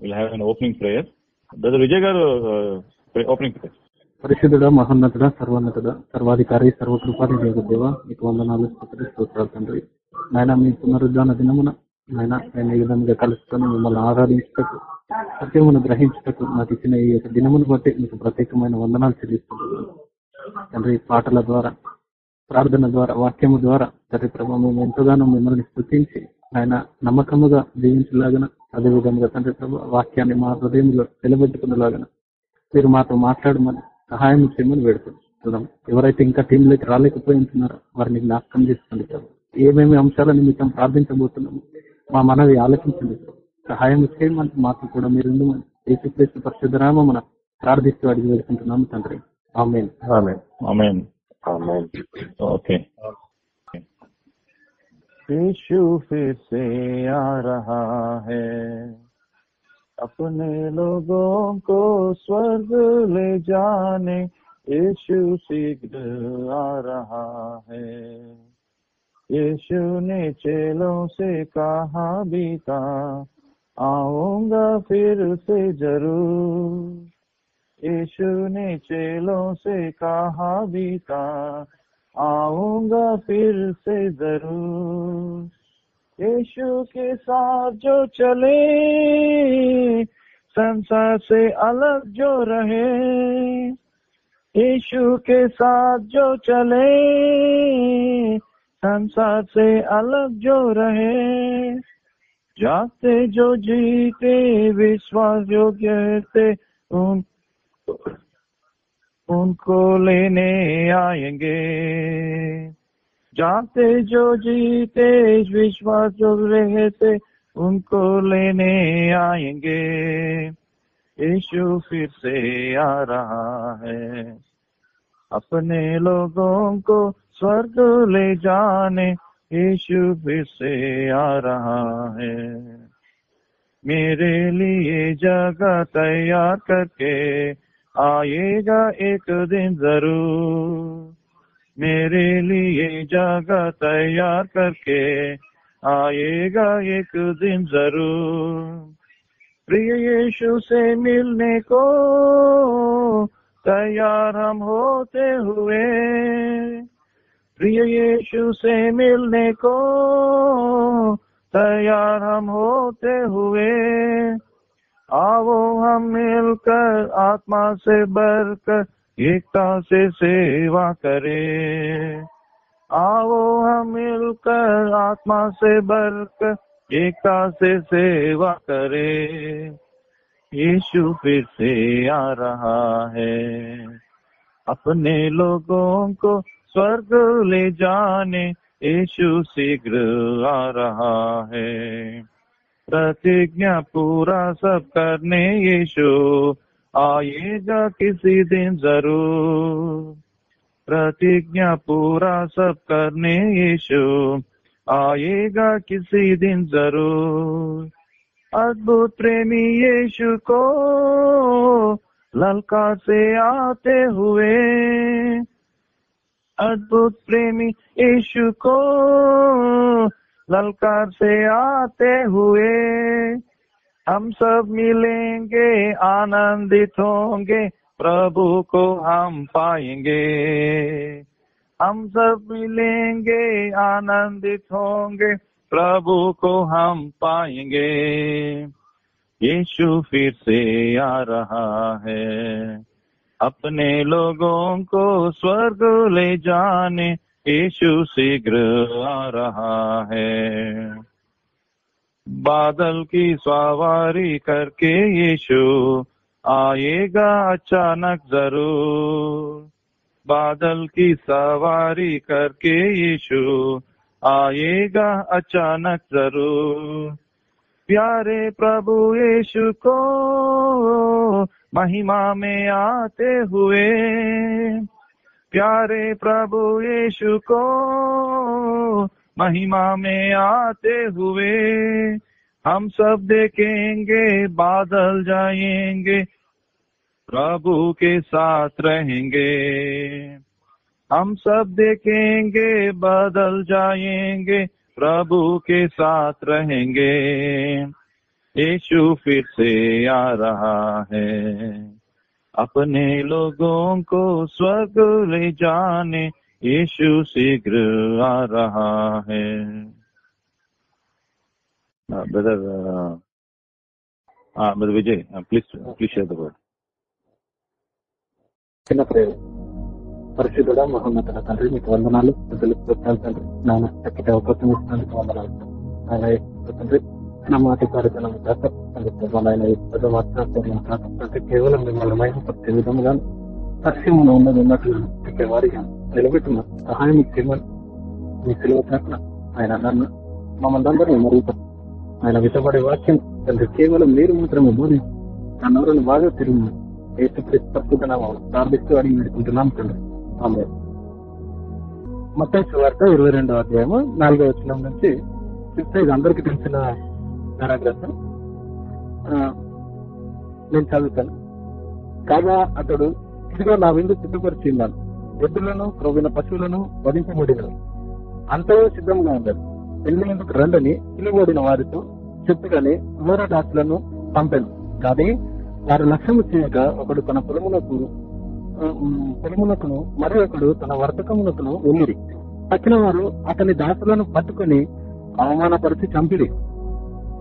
Will have an opening prayer Vijay గారు opening prayer పరిశుద్ధుడ మహోన్నతుడ సర్వోన్నతుడ సర్వాధికారి సర్వకృపాది దేవ మీకు వందనాలు స్తోత్రాలు తండ్రి. నాయన మీ పునరుద్ధాన దినమున నాయన నేను ఈ విధంగా కలుసుకొని మిమ్మల్ని ఆరాధించటకు సత్యమును గ్రహించటకు నాకు ఇచ్చిన ఈ యొక్క దినమును బట్టి మీకు ప్రత్యేకమైన వందనాలు చెల్లిస్తున్నాను. తండ్రి పాటల ద్వారా ప్రార్థన ద్వారా వాక్యము ద్వారా తండ్రి ప్రభావ మేము ఎంతగానో మిమ్మల్ని స్థుతించి ఆయన నమ్మకముగా జీవించలాగన అదే విధంగా తండ్రి ప్రభు వాక్యాన్ని మా హృదయంలో నిలబెట్టుకునేలాగన మీరు మాతో మాట్లాడమని సహాయం చేయమని వేడుకుంటున్నాం. ఎవరైతే ఇంకా టీంలోకి రాలేకపోయి ఉంటున్నారో వారిని జ్ఞాపకం చేసుకోండి ప్రభు. ఏమేమి అంశాల నిమిత్తం ప్రార్థించబోతున్నాము మా మనవి ఆలోచించండి ప్రభు. సహాయం చేయమని మాకు కూడా మీరు ఉండమని యేసుక్రీస్తు పరిశుద్ధ నామమున ప్రార్థిస్తూ అడిగి వేడుకుంటున్నాము తండ్రి. Amen. Amen. Amen. Amen. Okay. यीशु फिर से आ रहा है। अपने लोगों को स्वर्ग ले जाने यीशु शीघ्र आ रहा है। यीशु ने चेलों से कहा था आऊँगा फिर से ज़रूर। यीशु ने चेलों से कहा था आऊँगा फिर से ज़रूर। यीशु के साथ जो चले, संसार से अलग जो रहे। यीशु के साथ जो चले, संसार से अलग जो रहे। जाते जो जीते, विश्वास जो थे उन उनको लेने आएँगे। जाते जो जीते विश्वास जो रहते, उनको लेने आएँगे। यीशु फिर से आ रहा है। अपने लोगों को स्वर्ग ले जाने, यीशु फिर से आ रहा है। मेरे लिए जगह तैयार करके आएगा एक दिन ज़रूर। मेरे लिए जगह तैयार करके आएगा एक दिन ज़रूर। प्रिय यीशु से मिलने को तैयार हम होते हुए। प्रिय यीशु से मिलने को तैयार हम होते हुए। आओ हम मिलकर आत्मा से बढ़कर एकता से सेवा करें। आओ हम मिलकर आत्मा से बढ़कर एकता से सेवा करें। यीशु फिर से आ रहा है। अपने लोगों को स्वर्ग ले जाने, यीशु शीघ्र आ रहा है। प्रतिज्ञा पूरा सब करने यीशु। आएगा किसी दिन ज़रूर। प्रतिज्ञा पूरा सब करने यीशु। आएगा किसी दिन ज़रूर। अद्भुत प्रेमी यीशु को ललका से आते हुए। अद्भुत प्रेमी यीशु को ललकार से आते हुए हम सब मिलेंगे, आनंदित होंगे, प्रभु को हम पाएँगे। हम सब मिलेंगे, आनंदित होंगे, प्रभु को हम पाएँगे। यीशु फिर से आ रहा है। अपने लोगों को स्वर्ग ले जाने यीशु शीघ्र आ रहा है। बादल की सवारी करके यीशु आएगा अचानक ज़रूर। बादल की सवारी करके यीशु आएगा अचानक ज़रूर। प्यारे प्रभु यीशु को महिमा में आते हुए प्यारे प्रभु यीशु को महिमा में आते हुए हम सब देखेंगे, बादल जाएँगे, प्रभु के साथ रहेंगे। हम सब देखेंगे, बदल जाएँगे, प्रभु के साथ रहेंगे। यीशु फिर से आ रहा है। अपने लोगों को स्वर्ग ले जाने यीशु शीघ्र आ रहा है brother brother Vijay please please share the word చిన్న ప్రేమ పరిశుద్ధుడ మహోన్నతుల తండ్రి మీకు వందనాలు ప్రజలు కృతజ్ఞతలు తండ్రి నాన్న చక్కటి అవకాశం ఇచ్చినందుకు వందనాలు ఆయన యేసు తండ్రి నా మాటి కార్యక్రమం కాక ఆయన కేవలం మిమ్మల్ని మహిమపరిచే విధంగా సత్యంలో ఉన్నది ఉన్నట్లు చెప్పే వారిగా నిలబెట్టిన సహాయం చేయమని మీ సెలవు చాటున ఆయన నన్ను మమ్మల్ని అందరినీ మరుగుతారు ఆయన విధపడే వాక్యం తండ్రి కేవలం మీరు మాత్రమే బోధి నా నోరును బాగా తిరిగి ఏసు ప్రస్తుతనామం ప్రార్థిస్తూ అడిగి వేడుకుంటున్నాం తండ్రి. ఆమె మొత్తం వార్త ఇరవై రెండో అధ్యాయము నాలుగో వచ్చిన నుంచి చూస్తే ఇది అందరికీ తెలిసిన పారాగ్రాఫ్ నేను చదువుతాను. కాగా అతడు ఇదిగో నా విందు సిద్ధపరిచి ఉన్నాను ఎద్దులను క్రొవ్విన పశువులను వధించబడిన అంతయో సిద్ధంగా ఉన్నారు పెళ్ళి ఎందుకు రండని పిలువబడిన వారితో చెప్పుకొని కుమారదాసులను దాసులను పంపాను. కానీ వారి లక్ష్యము చేయక ఒకడు తన పొలమునకు పొలమునకును మరి ఒకడు తన వర్తకమునకును వెళ్ళిరి తక్కిన వారు అతని దాసులను పట్టుకుని అవమానపరిచి చంపిరి.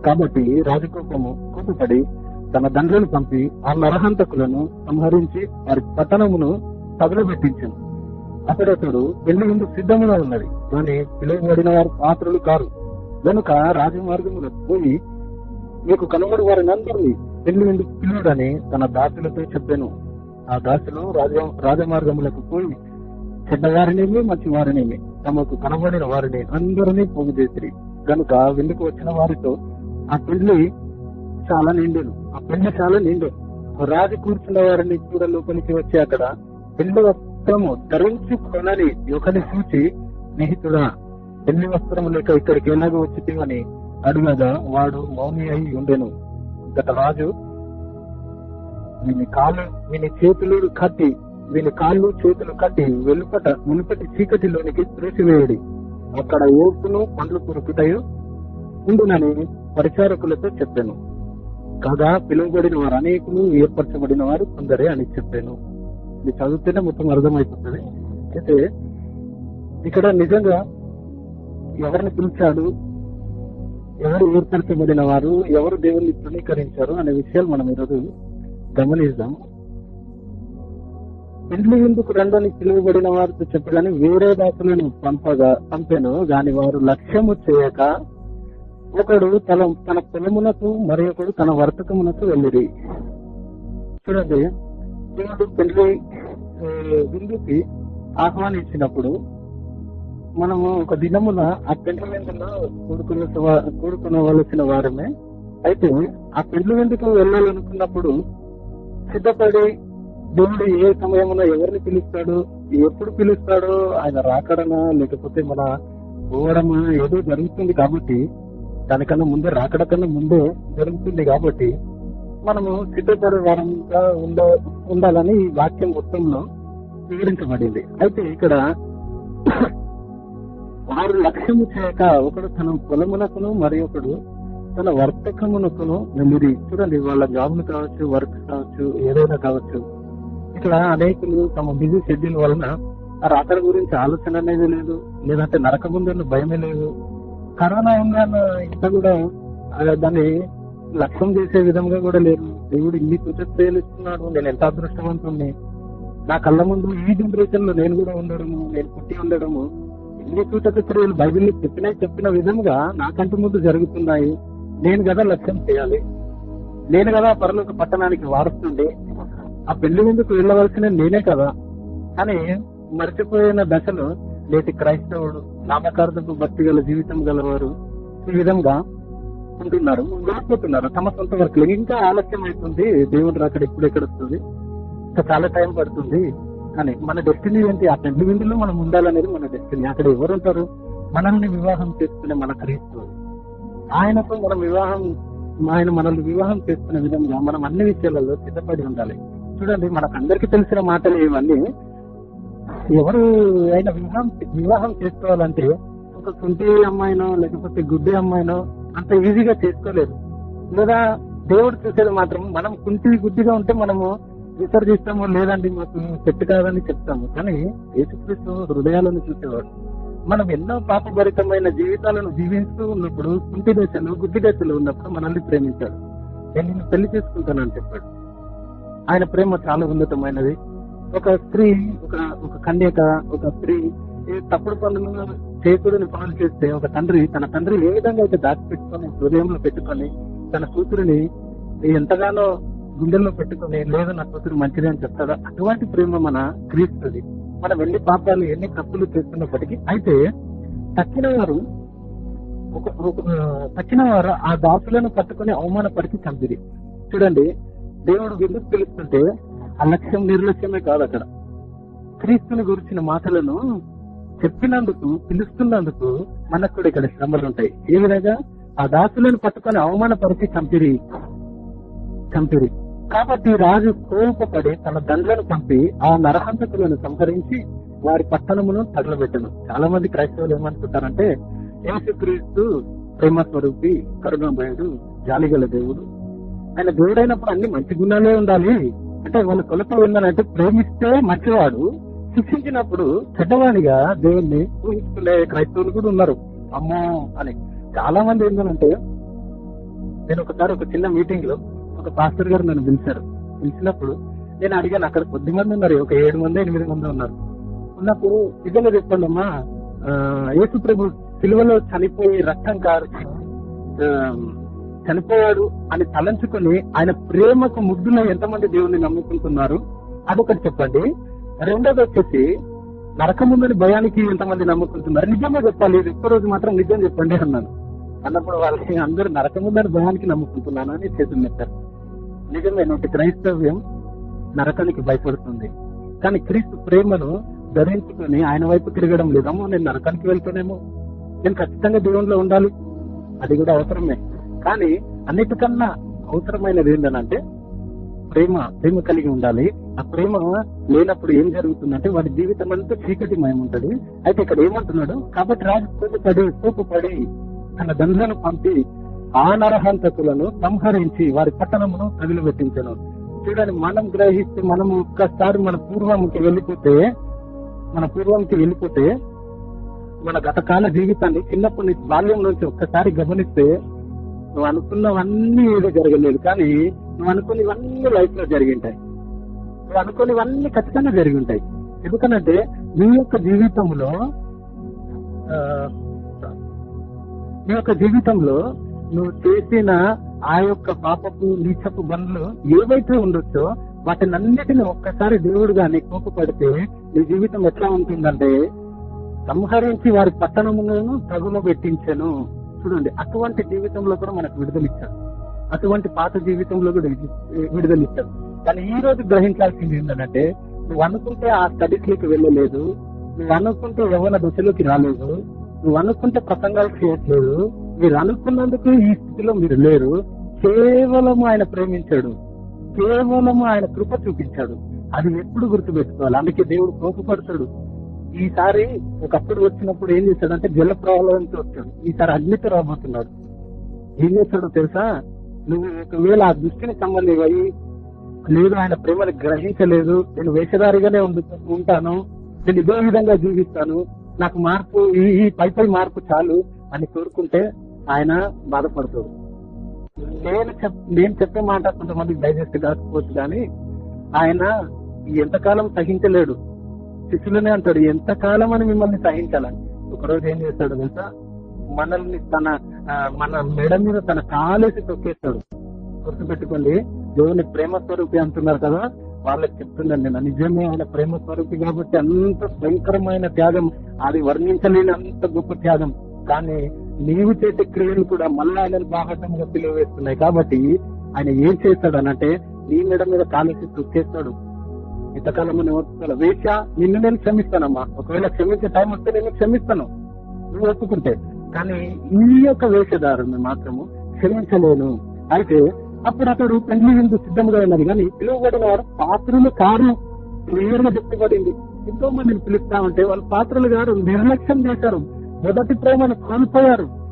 కాబట్టి రాజకోపము కోపపడి తన దండ్రులను పంపి ఆ నరహంతకులను సంహరించి వారి పట్టణమును తగులబెట్టించాను అతడతడు పెళ్ళి ముందు సిద్ధముగా ఉన్నది. కానీ పిలువబడిన వారు పాత్రలు కారు. కనుక రాజమార్గంలో పోయి మీకు కనుగొడు వారిని అందరినీ పెళ్ళి ఎందుకు పిలువడని తన దాసులతో చెప్పాను. ఆ దాసులు రాజ రాజమార్గములకు పోయి చెడ్డవారినేమి మంచి వారినేమి తమకు కనబడిన వారిని అందరినీ పోగు చేసిరి. గనుక విందుకు వచ్చిన వారితో ఆ పెళ్ళి చాలా నిండెను. ఆ పెళ్ళి చాలా నిండు. రాజు కూర్చున్న వారిని చూడ లోపలికి వచ్చి అక్కడ పెళ్ళి వస్త్రము ధరించి కొనని యువకని చూచి స్నేహితుడా పెళ్ళి వస్త్రము లేక ఇక్కడికి ఎలాగో వచ్చితివని అడగగా వాడు మౌని అయి ఉండెను. గత రాజు వీని కాళ్ళు వీని చేతులు కట్టి వీని కాళ్ళు చేతులు కట్టి వెలుపట మునుపటి చీకటిలోనికి త్రోసివేయడి. అక్కడ ఓపును పండ్లు కురుకుతాయో ఉండునని పరిచారకులతో చెప్పాను. కాగా పిలువబడిన వారు అనేకులు ఏర్పరచబడిన వారు కొందరే అని చెప్పాను. ఇది చదివితేనే మొత్తం అర్థమైపోతుంది. అయితే ఇక్కడ నిజంగా ఎవరిని పిలిచాడు? ఎవరు ఏర్పరచబడిన వారు? ఎవరు దేవుణ్ణి తృణీకరించారు? అనే విషయాలు మనం ఈరోజు గమనిద్దాం. పెళ్ళి ఎందుకు రెండోని పిలువబడిన వారితో చెప్పగానే వేరే దాసులను పంపగా పంపాను. గాని వారు లక్ష్యము చేయక ఒకడు తన తన పొలమునకు మరి ఒకడు తన వర్తకమునకు వెళ్ళిరి. చూడండి దేవుడు పెళ్ళి విందుకి ఆహ్వానించినప్పుడు మనము ఒక దినమున ఆ పెండ్ల విందులో కూడుకున్న కూడుకునవలసిన వారమే. అయితే ఆ పెండ్ల వెందుకు వెళ్ళాలనుకున్నప్పుడు సిద్ధపడి దేవుడు ఏ సమయమున ఎవరిని పిలుస్తాడు ఎప్పుడు పిలుస్తాడో ఆయన రాకడనా లేకపోతే మన పోవడమా ఏదో జరుగుతుంది కాబట్టి దానికన్నా ముందే రాకడ కన్నా ముందే జరుగుతుంది కాబట్టి మనము సిద్ధపడే వారంగా ఉండ ఉండాలని ఈ వాక్యం మొత్తంలో వివరించబడింది. అయితే ఇక్కడ వారు లక్ష్యము చేయక ఒకడు తన పొలమునకును మరి ఒకడు తన వర్తకమునకును వెళ్ళిరి చూడండి వాళ్ళ జాబ్లు కావచ్చు వర్క్ కావచ్చు ఏదైనా కావచ్చు. ఇక్కడ అనేకులు తమ బిజీ షెడ్యూల్ వలన ఆ రాత్రి గురించి ఆలోచన అనేది లేదు. లేదంటే నరకముందు భయమే లేదు. కరోనా ఉందన్న ఇంత కూడా దాన్ని లక్ష్యం చేసే విధంగా కూడా లేదు దేవుడు ఇన్ని కృతజ్ఞతలు ఇస్తున్నాడు. నేను ఎంత అదృష్టవంతుణ్ణి? నా కళ్ళ ముందు ఈ జనరేషన్లో నేను కూడా ఉండడము నేను పుట్టి ఉండడము ఇన్ని సూచక బైబిల్ చెప్పిన చెప్పిన విధంగా నాకంటి ముందు జరుగుతున్నాయి. నేను కదా లక్ష్యం చేయాలి. నేను కదా పరలోక పట్టణానికి వారుస్తుండే ఆ పెళ్ళి ముందుకు వెళ్ళవలసిన నేనే కదా. అని మర్చిపోయిన దశలు నేటి క్రైస్తవుడు నామకార్థపు భక్తి గల జీవితం గలవారు ఈ విధంగా ఉంటున్నారు వెళ్ళిపోతున్నారు తమ సొంత వర్క్లు. ఇంకా ఆలస్యం అవుతుంది దేవుడు రాకడ ఇప్పుడు ఎక్కడ వస్తుంది? ఇంకా చాలా టైం పడుతుంది. అని మన డెస్టినీ ఏంటి? ఆ పెళ్ళి విందులో మనం ఉండాలనేది మన డెస్టినీ అక్కడ ఎవరు ఉంటారు మనల్ని వివాహం చేసుకునే మన క్రీస్తు. ఆయనతో మనం వివాహం ఆయన మనల్ని వివాహం చేసుకునే విధంగా మనం అన్ని విషయాలలో సిద్ధపడి ఉండాలి. చూడండి మనకు అందరికీ తెలిసిన మాటలు ఇవన్నీ. ఎవరు అయినా వివాహం వివాహం చేసుకోవాలంటే ఒక కుంటి అమ్మాయినో లేకపోతే గుడ్డి అమ్మాయినో అంత ఈజీగా చేసుకోలేదు లేదా దేవుడు చూసేది మాత్రం మనం కుంటి గుడ్డిగా ఉంటే మనము విసర్జిస్తాము లేదండి మాకు సెట్ కాదని చెప్తాము. కానీ యేసుక్రీస్తు హృదయాలను చూసేవాడు. మనం ఎన్నో పాపభరితమైన జీవితాలను జీవిస్తూ ఉన్నప్పుడు కుంటి దశలు గుడ్డి దశలు ఉన్నప్పుడు మనల్ని ప్రేమించాడు. నేను పెళ్ళి చేసుకుంటానని చెప్పాడు. ఆయన ప్రేమ చాలా ఉన్నతమైనది. ఒక స్త్రీ ఒక ఒక కన్యక ఒక స్త్రీ తప్పుడు పనులు చేయకూడని పనులు చేస్తే ఒక తండ్రి తన తండ్రి ఏ విధంగా అయితే దాచిపెట్టుకొని హృదయంలో పెట్టుకొని తన కూతురిని ఎంతగానో గుండెల్లో పెట్టుకొని లేదు నా కూతురు మంచిది అని చెప్తాడా? అటువంటి ప్రేమ మన క్రీస్తుది. మనం ఎన్ని పాపాలు ఎన్ని తప్పులు చేస్తున్నప్పటికీ అయితే తక్కిన వారు ఒక తక్కిన వారు ఆ దాసులను పట్టుకొని అవమానపరిచి చంపిరి. చూడండి దేవుడు ఎందుకు పిలుస్తుంటే అలక్ష్యం నిర్లక్ష్యమే కాదు అక్కడ. క్రీస్తుని గురించిన మాటలను చెప్పినందుకు పిలుస్తున్నందుకు మనకు కూడా ఇక్కడ శ్రమలు ఉంటాయి ఏ విధంగా? ఆ దాసులను పట్టుకొని అవమానపరిచి చంపిరి. చంపిరి. కాబట్టి రాజు కోపపడి తన దండ్లను పంపి ఆ నరహంతకులను సంహరించి వారి పట్టణమును తగలబెట్టను. చాలా మంది క్రైస్తవులు ఏమనుకుంటారంటే యేసుక్రీస్తు ప్రేమ స్వరూపి కరుణామయుడు జాలిగల దేవుడు. ఆయన దేవుడైనప్పుడు అన్ని మంచి గుణాలే ఉండాలి. అంటే వాళ్ళ కొలత ఉందనంటే ప్రేమిస్తే మంచివాడు. శిక్షించినప్పుడు చెడ్డవాడిగా దేవుణ్ణి ఊహించుకునే క్రైస్తవులు కూడా ఉన్నారు. అమ్మో అని. చాలా మంది ఏంటంటే నేను ఒకసారి ఒక చిన్న మీటింగ్లో ఒక పాస్టర్ గారు నన్ను పిలిచారు. పిలిచినప్పుడు నేను అడిగాను అక్కడ కొద్ది మంది ఉన్నారు ఒక ఏడు మంది ఎనిమిది మంది ఉన్నారు. ఉన్నప్పుడు నిజంగా చెప్పండి అమ్మా యేసు ప్రభు సిలువలో చనిపోయి రక్తం కారు చనిపోయాడు అని తలంచుకొని ఆయన ప్రేమకు ముగ్గున ఎంతమంది దేవుని నమ్ముకుంటున్నారు? అదొకటి చెప్పండి. రెండోది వచ్చేసి నరకముందని భయానికి ఎంతమంది నమ్ముకుంటున్నారు? నిజంగా చెప్పాలి ఒక్క రోజు మాత్రం నిజం చెప్పండి అన్నాను. అన్నప్పుడు వాళ్ళకి అందరూ నరకముందని భయానికి నమ్ముకుంటున్నాను అని చేతులు నెట్టారు. నిజమే నోటి క్రైస్తవ్యం నరకానికి భయపడుతుంది. కానీ క్రీస్తు ప్రేమను ధరించుకొని ఆయన వైపు తిరగడం లేదమ్మో నేను నరకానికి వెళ్తానేమో. నేను ఖచ్చితంగా దేవునిలో ఉండాలి. అది కూడా అవసరమే. కానీ అన్నిటికన్నా అవసరమైనది ఏంటంటే ప్రేమ ప్రేమ కలిగి ఉండాలి. ఆ ప్రేమ లేనప్పుడు ఏం జరుగుతుందంటే వాడి జీవితం అంతా చీకటిమయం ఉంటది. అయితే ఇక్కడ ఏమంటున్నాడు? కాబట్టి రాజు కోపపడి కోపపడి తన దండ్లను పంపి ఆ నరహంతకులను సంహరించి వారి పట్టణమును తగిలిపెట్టించను చూడండి మనం గ్రహిస్తే మనం ఒక్కసారి మన పూర్వంకి వెళ్ళిపోతే మన పూర్వంకి వెళ్ళిపోతే మన గతకాల జీవితాన్ని చిన్నప్పటి నుంచి బాల్యం నుంచి ఒక్కసారి గమనిస్తే నువ్వు అనుకున్నవన్నీ ఏదో జరగలేదు కానీ నువ్వు అనుకున్నవన్నీ లైఫ్లో జరిగింటాయి నువ్వు అనుకున్నవన్నీ ఖచ్చితంగా జరిగి ఉంటాయి. ఎందుకనంటే నీ యొక్క జీవితంలో నీ యొక్క జీవితంలో నువ్వు చేసిన ఆ యొక్క పాపపు నీచపు బండ్లు ఏవైతే ఉండొచ్చో వాటిని అన్నిటిని ఒక్కసారి దేవుడుగా నీకు కోపపడితే నీ జీవితం ఎట్లా ఉంటుందంటే సంహరించి వారి పట్టణములను తగులు పెట్టించను. చూడండి అటువంటి జీవితంలో కూడా మనకు విడుదలిచ్చాడు. అటువంటి పాత జీవితంలో కూడా విడుదలిచ్చాడు. కానీ ఈ రోజు గ్రహించాల్సింది ఏంటంటే నువ్వు అనుకుంటే ఆ స్టడీస్లోకి వెళ్ళలేదు నువ్వు అనుకుంటే ఎవరి దశలోకి రాలేదు నువ్వు అనుకుంటే ప్రసంగాలు చేయట్లేదు మీరు అనుకున్నందుకు ఈ స్థితిలో మీరు లేరు. కేవలం ఆయన ప్రేమించాడు. కేవలం ఆయన కృప చూపించాడు. అది ఎప్పుడు గుర్తుపెట్టుకోవాలి? అందుకే దేవుడు కోపపడతాడు. ఈసారి ఒకప్పుడు వచ్చినప్పుడు ఏం చేశాడంటే జల ప్రవాహంతో వచ్చాడు. ఈసారి అగ్నితో రాబోతున్నాడు. ఏం చేస్తాడో తెలుసా? నువ్వు ఒకవేళ ఆ దృష్టిని సంబంధించి లేదు ఆయన ప్రేమను గ్రహించలేదు నేను వేషధారిగానే ఉంటాను నేను ఇదే విధంగా జీవిస్తాను నాకు మార్పు ఈ ఈ పై పై మార్పు చాలు అని కోరుకుంటే ఆయన బాధపడతాడు. నేను చెప్ నేను చెప్పే మాట కొంతమందికి డైజెస్ట్ కాకపోవచ్చు కానీ ఆయన ఎంతకాలం సహించలేడు. శిష్యులనే అంటాడు ఎంతకాలం అని మిమ్మల్ని సహించాలని ఒకరోజు ఏం చేస్తాడు తెలుసా? మనల్ని తన ఆ, మన మెడ మీద తన కాలేసి తొక్కేస్తాడు. గుర్తుపెట్టుకోండి దేవుని ప్రేమ స్వరూపి అంటున్నారు కదా వాళ్ళకి చెప్తున్నాను నేను నిజమే ఆయన ప్రేమ స్వరూపి కాబట్టి అంత భయంకరమైన త్యాగం అది వర్ణించలేని అంత గొప్ప త్యాగం. కానీ నీవు చేసే క్రియలు కూడా మళ్ళీ ఆయనను బాహటంగా పిలువ వేస్తున్నాయి కాబట్టి ఆయన ఏం చేస్తాడు అనంటే నీ మెడ మీద కాలేసి తొక్కేస్తాడు. ఇంతకాలం నేను ఓర్చుకోవాలి వేష నిన్ను నేను క్షమిస్తానమ్మా. ఒకవేళ క్షమించే టైం వస్తే నేను క్షమిస్తాను. నువ్వు ఒప్పుకుంటే. కానీ ఈ యొక్క వేషధారుని మాత్రము క్షమించలేను. అయితే అప్పుడు అతడు పెళ్ళి ఎందుకు సిద్ధంగా ఉన్నది? కానీ పిలువబడిన వారు పాత్రలు కారు. క్లియర్గా చెప్పబడింది ఎంతో మందిని పిలుస్తా ఉంటే వాళ్ళు పాత్రలు గారు నిర్లక్ష్యం చేశారు. మొదటి ప్రేమను కోల్పోయారు.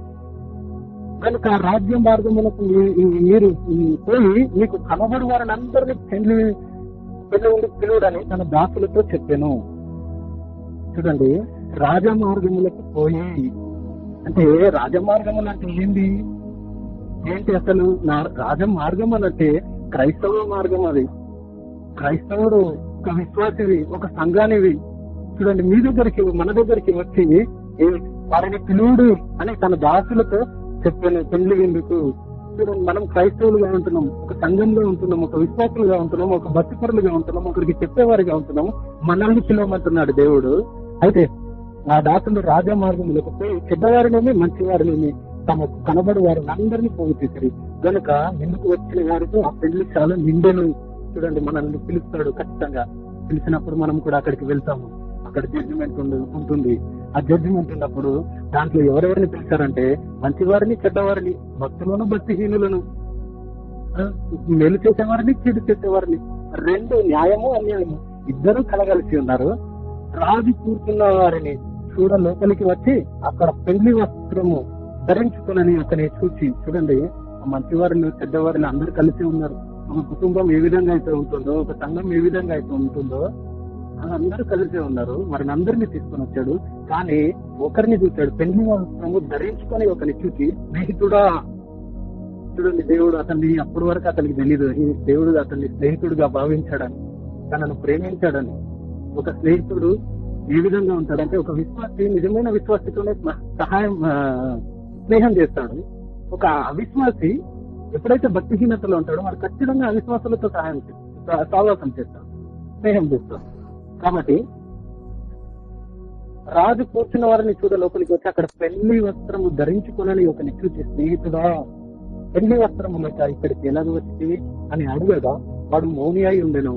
కనుక రాజ్యం మార్గములకు మీరు పోయి మీకు కనబడి వారిని అందరినీ పెళ్ళి పెళ్ళి ఉండి పిలువడని తన దాసులతో చెప్పాను. చూడండి రాజమార్గములకు పోయి అంటే రాజమార్గములు అంటే ఏంది? ఏంటి అసలు? నా రాజమార్గం అంటే క్రైస్తవ మార్గం అది. క్రైస్తవుడు ఒక విశ్వాసివి ఒక సంఘానివి. చూడండి మీ దగ్గరికి మన దగ్గరికి వచ్చి వారిని పిలువుడు అని తన దాసులతో చెప్పాను. పెళ్ళి ఎందుకు? చూడండి మనం క్రైస్తవులుగా ఉంటున్నాం ఒక సంఘంలో ఉంటున్నాం ఒక విశ్వాసులుగా ఉంటున్నాం ఒక భక్తిపరులుగా ఉంటున్నాం ఒకరికి చెప్పేవారిగా ఉంటున్నాం. మనల్ని పిలవమంటున్నాడు దేవుడు. అయితే ఆ దాసులు రాజా మార్గంలోకి పోయి చెడ్డవారినేమి మంచివారినేమి తమకు కనబడి వారిని అందరినీ పోగు తీసిరి గనుక ఎందుకు వచ్చిన వారితో ఆ పెళ్ళి చాలా నిండెను? చూడండి మనల్ని పిలుస్తాడు ఖచ్చితంగా. పిలిచినప్పుడు మనం కూడా అక్కడికి వెళ్తాము. అక్కడ జడ్జిమెంట్ ఉంటుంది. ఆ జడ్జిమెంట్ ఉన్నప్పుడు దాంట్లో ఎవరెవరిని పిలిచారంటే మంచివారిని చెడ్డవారిని భక్తులను భక్తిహీనులను. మేలు చేసేవారిని చెడు చేసేవారిని. రెండు న్యాయము అన్యాయము. ఇద్దరు కలగలిసి ఉన్నారు. రాజు కూర్చున్న వారిని చూడ లోపలికి వచ్చి అక్కడ పెళ్ళి వస్త్రము ధరించుకునని అతని చూసి చూడండి మంచివారిని చెడ్డవారిని అందరూ కలిసి ఉన్నారు. ఒక కుటుంబం ఏ విధంగా అయితే ఉంటుందో ఒక సంఘం ఏ విధంగా అయితే ఉంటుందో అందరూ కలిసే ఉన్నారు. వారిని అందరినీ తీసుకొని వచ్చాడు. కానీ ఒకరిని చూశాడు. పెళ్ళి వస్త్రము ధరించుకొని ఒకరిని చూసి స్నేహితుడా చూడండి దేవుడు అతన్ని అప్పటి వరకు అతనికి తెలియదు దేవుడు అతన్ని స్నేహితుడుగా భావించాడని తనను ప్రేమించాడని. ఒక స్నేహితుడు ఏ విధంగా ఉంటాడంటే ఒక విశ్వాసి నిజమైన విశ్వాసితోనే సహాయం స్నేహం చేస్తాడు. ఒక అవిశ్వాసి ఎప్పుడైతే భక్తిహీనతలో ఉంటాడో వాడు ఖచ్చితంగా అవిశ్వాసులతో సహాయం చేస్తాడు సావాసం చేస్తాడు. స్నేహం చేస్తాడు. కాబట్టి రాజు కూర్చున్న వారిని చూడ లోపలికి వచ్చి అక్కడ పెళ్ళి వస్త్రము ధరించుకునని ఒకని చూసి స్నేహితుడా పెళ్ళి వస్త్రము లేక ఇక్కడికి ఎలాగ వచ్చి అని అడగగా వాడు మౌని అయి ఉండెను.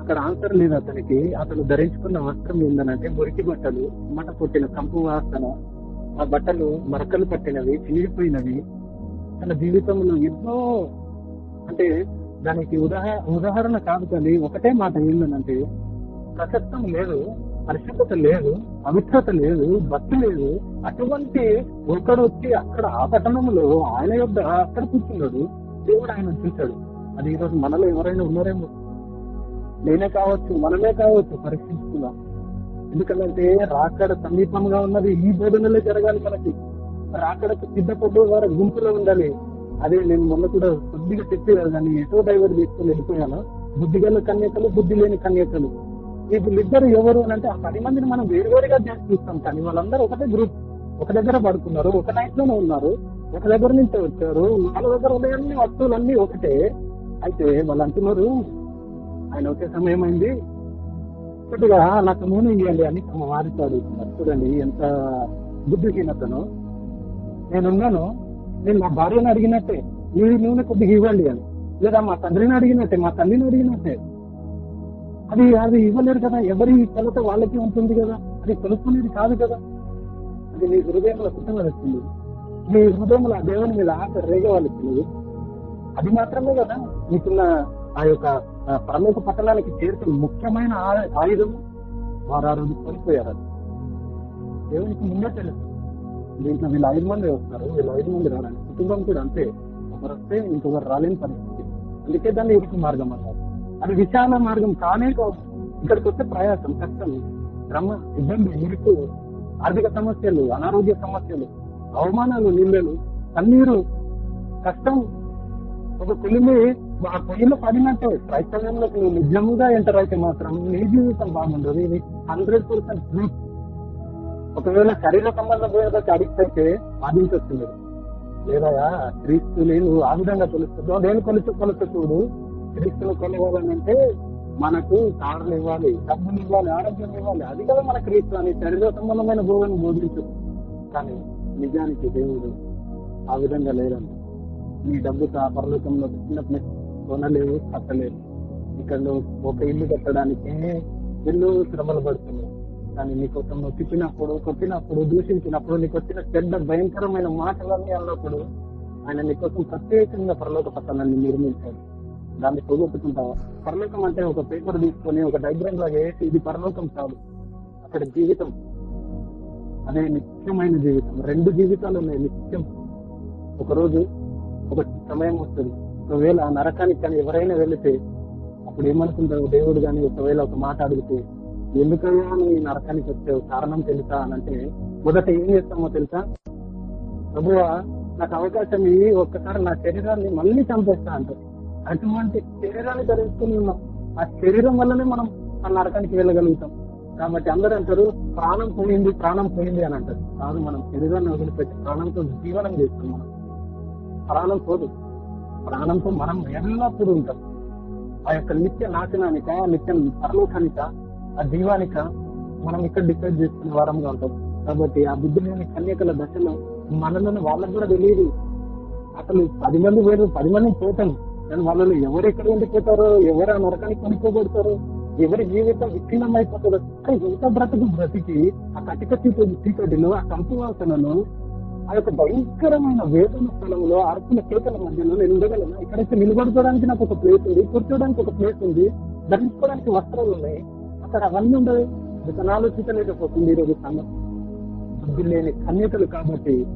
అక్కడ ఆన్సర్ లేదు అతనికి. అతను ధరించుకున్న వస్త్రం ఏందనంటే మురికి బట్టలు మట పుట్టిన కంపు వాసన ఆ బట్టలు మరకలు పట్టినవి చిరిగిపోయినవి తన జీవితంలో ఎన్నో అంటే దానికి ఉదాహరణ ఉదాహరణ కాదు కానీ ఒకటే మాట ఏందనంటే ప్రసక్తం లేదు పరిశుద్ధత లేదు పవిత్రత లేదు భక్తి లేదు. అటువంటి ఒకడు వచ్చి అక్కడ ఆ పట్టణంలో ఆయన యొక్క అక్కడ కూర్చున్నాడు. దేవుడు ఆయన చూశాడు. అది ఈరోజు మనలో ఎవరైనా ఉన్నారేమో? నేనే కావచ్చు మనమే కావచ్చు పరీక్షించుకుందాం ఎందుకంటే రాకడ సమీపంగా ఉన్నది ఈ బోధనలే జరగాలి మనకి. రాకడకు సిద్ధపడ్డ వారి గుంపులో ఉండాలి. అదే నేను మొన్న కూడా కొద్దిగా చెప్పేది కానీ ఎటో డైవర్ తీసుకొని వెళ్ళిపోయాను. బుద్ధిగల కన్యకలు బుద్ధి లేని కన్యకలు. వీళ్ళిద్దరు ఎవరు అని అంటే ఆ పది మందిని మనం వేరువేరుగా చేసి చూస్తాం కానీ వాళ్ళందరూ ఒకటే గ్రూప్. ఒక దగ్గర పడుకున్నారు ఒక నైట్లోనే ఉన్నారు ఒక దగ్గర నుంచి వచ్చారు వాళ్ళ దగ్గర ఉన్నాయన్ని వస్తువులన్నీ ఒకటే. అయితే వాళ్ళు అంటున్నారు ఆయన వచ్చే సమయం అయింది. కొద్దిగా నాకు నూనె ఇవ్వండి అని తమ వారితో అడుగుతున్నారు. చూడండి ఎంత బుద్ధిహీనతను. నేనున్నాను నేను మా భార్యను అడిగినట్టే నీ నూనె కొద్దిగా ఇవ్వండి అని. లేదా మా తండ్రిని అడిగినట్టే మా తల్లిని అడిగినట్టే. అది అది ఇవ్వలేరు కదా. ఎవరి కొలత వాళ్ళకి ఉంటుంది కదా. అది కొనుక్కునేది కాదు కదా. అది నీ హృదయంలో పుట్టవలసింది నీ హృదయంలో ఆ దేవుని మీద ఆశ రేగవలసింది. అది మాత్రమే కదా నీకున్న ఆ యొక్క పరలోక పట్టణానికి చేరుకున్న ముఖ్యమైన ఆ- ఆయుధం వారు ఆ రోజు కోల్పోయారు అది దేవునికి ముందే తెలుసు. దీంట్లో వీళ్ళు ఐదు మంది వస్తారు. వీళ్ళు ఐదు మంది రావాలి. కుటుంబం కూడా అంతే. ఒకరు వస్తే ఇంకొకరు రాలేని పరిస్థితి. అందుకే దాన్ని ఇరుకు మార్గం అన్నారు. అది విశాల మార్గం కానే కాదు. ఇక్కడికి వస్తే ప్రయాసం కష్టం శ్రమ ఇబ్బంది ఇరుకు ఆర్థిక సమస్యలు అనారోగ్య సమస్యలు అవమానాలు నిందలు కన్నీరు కష్టం. ఒక కొలిమి ఆ పొయ్యిలో పడినట్టే. క్రైస్తవ్యంలోకి నువ్వు నిజంగా ఎంటర్ అయితే మాత్రం నీ జీవితం బాగుండదు. ఇది హండ్రెడ్ పర్సెంట్ ట్రూత్ ఒకవేళ శరీర సంబంధ భేదకి అడిక్ట్ అయితే బాధించవచ్చు మీరు. లేదా క్రీస్తుని నువ్వు ఆ విధంగా కొలుస్తున్నావు నేను కొలుచు కొలుచు చూడు. క్రీస్తులు కొలవాలనంటే మనకు కార్లు ఇవ్వాలి డబ్బులు ఇవ్వాలి ఆరోగ్యం ఇవ్వాలి. అది కదా మన క్రీస్తు అని శరీర సంబంధమైన భూమిని బోధించు. కానీ నిజానికి దేవుడు ఆ విధంగా లేదండి నీ డబ్బు తా పరలోకంలో చిన్న కొనలేవు కట్టలేవు. ఇక్కడ ఒక ఇల్లు కట్టడానికి ఎన్నో శ్రమలు పడుతున్నావు. కానీ నీకోసం నువ్వు తిప్పినప్పుడు కొట్టినప్పుడు దూషించినప్పుడు నీకు వచ్చిన చెడ్డ భయంకరమైన మాటలన్నీ అన్నప్పుడు ఆయన నీకోసం ప్రత్యేకంగా పరలోక పట్టణాన్ని నిర్మించాడు. దాన్ని పోగొట్టుకుంటావా? పరలోకం అంటే ఒక పేపర్ తీసుకొని ఒక డైగ్రామ్ లాగా వేసి ఇది పరలోకం కాదు అక్కడ జీవితం. అదే నిత్యమైన జీవితం. రెండు జీవితాలు ఉన్నాయి నిత్యం. ఒకరోజు ఒక సమయం వస్తుంది. ఒకవేళ నరకానికి కానీ ఎవరైనా వెళితే అప్పుడు ఏమనుకుంటారు? దేవుడు కానీ ఒకవేళ ఒక మాట అడిగితే ఎందుకయ్యా నువ్వు ఈ నరకానికి వచ్చావు? కారణం తెలుసా? అని అంటే మొదట ఏం చేస్తామో తెలుసా? ప్రభువా నాకు అవకాశం ఇవి ఒక్కసారి నా శరీరాన్ని మళ్ళీ చంపేస్తా అంటారు. అటువంటి శరీరాన్ని ధరించుకుని ఉన్నాం. ఆ శరీరం వల్లనే మనం ఆ నరకానికి వెళ్ళగలుగుతాం. కాబట్టి అందరూ అంటారు ప్రాణం పోయింది ప్రాణం పోయింది అని అంటారు. కాదు మనం శరీరాన్ని వదిలిపెట్టి ప్రాణంతో జీవనం చేస్తాం మనం. ప్రాణం పోదు. ప్రాణంతో మనం ఎల్లప్పుడూ ఉంటాం. ఆ యొక్క నిత్య నాశనానిక నిత్య పరలోకానిక ఆ జీవానిక మనం ఇక్కడ డిసైడ్ చేసుకునే వారంగా ఉంటాం. కాబట్టి ఆ బుద్ధి కన్యకల దశలో మనలను వాళ్ళకు కూడా తెలియదు. అసలు పది మంది వేరు పది మంది పోతాం. కానీ వాళ్ళలో ఎవరు ఎక్కడ ఉండిపోతారో? ఎవరు ఆ నరకానికి కొనుక్కోబడతారో? ఎవరి జీవితం విచ్ఛిన్నం అయిపోతుందో కానీ ఎంత బ్రతుకు బ్రతికి ఆ కటిక చీకటి చీకటిలో ఆ కంపు వాసనను ఆ యొక్క భయంకరమైన వేదన స్థలంలో అర్పుల కేకల మధ్యలో నేను ఉండగలను. ఇక్కడైతే నిలబడుకోవడానికి నాకు ఒక ప్లేస్ ఉంది కూర్చోడానికి ఒక ప్లేస్ ఉంది ధరించుకోవడానికి వస్త్రాలు ఉన్నాయి. అక్కడ అవన్నీ ఉండవు. ఇతను ఆలోచించలేకపోతుంది ఈరోజు సంఘం బుద్ధి లేని కన్యతలు కాబట్టి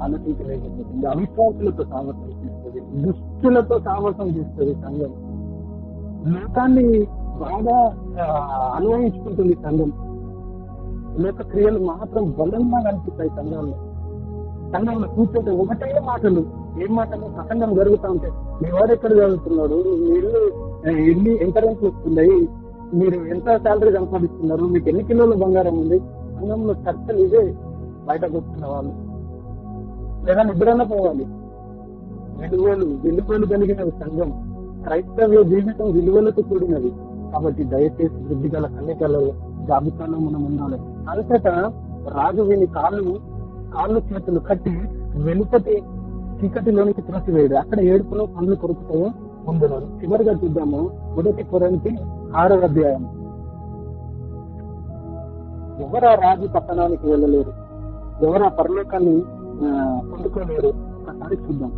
ఆలోచించలేకపోతుంది అవిశ్వాసులతో కాబట్టి చేస్తుంది. దుష్టులతో సామర్థ్యం చేస్తుంది సంఘం. లోకాన్ని బాగా ఆ, అన్వయించుకుంటుంది సంఘం. లోక క్రియలు మాత్రం బలంగా కనిపిస్తాయి సంఘంలో సంఘంలో కూర్చుంటే ఒకటే మాటలు. ఏం మాటలు? ప్రసంగం జరుగుతూ ఉంటాయి మీ వాడు ఎక్కడ చదువుతున్నాడు? మీరు ఎన్ని ఎంత రెంట్లు వస్తున్నాయి? మీరు ఎంత శాలరీ సంపాదిస్తున్నారు? మీకు ఎన్ని కిలోల బంగారం ఉంది? సంఘంలో చర్చలు ఇవే బయటకు వస్తున్న వాళ్ళు. లేదా నిద్రన పోవాలి. విలువలు విలువలు కలిగిన సంఘం క్రైస్తవ జీవితం విలువలతో కూడినది. కాబట్టి దయచేసి వృద్ధి గల కన్యకల జాబితాలో మనం ఉండాలి. అంతట రాజు వీని కాళ్ళు కాళ్ళు చేతులు కట్టి వెనుకటి చీకటిలోనికి త్రోసివేయడు అక్కడ ఏడుపులో పనులు కొరుకుతాయో ముందులో చివరిగా చూద్దాము మొదటి కొరంతి ఆరో అధ్యాయం. ఎవరు ఆ రాజు పట్టణానికి వెళ్ళలేరు? ఎవరు ఆ పరలోకాన్ని పొందుకోలేరు? ఒకసారి చూద్దాం.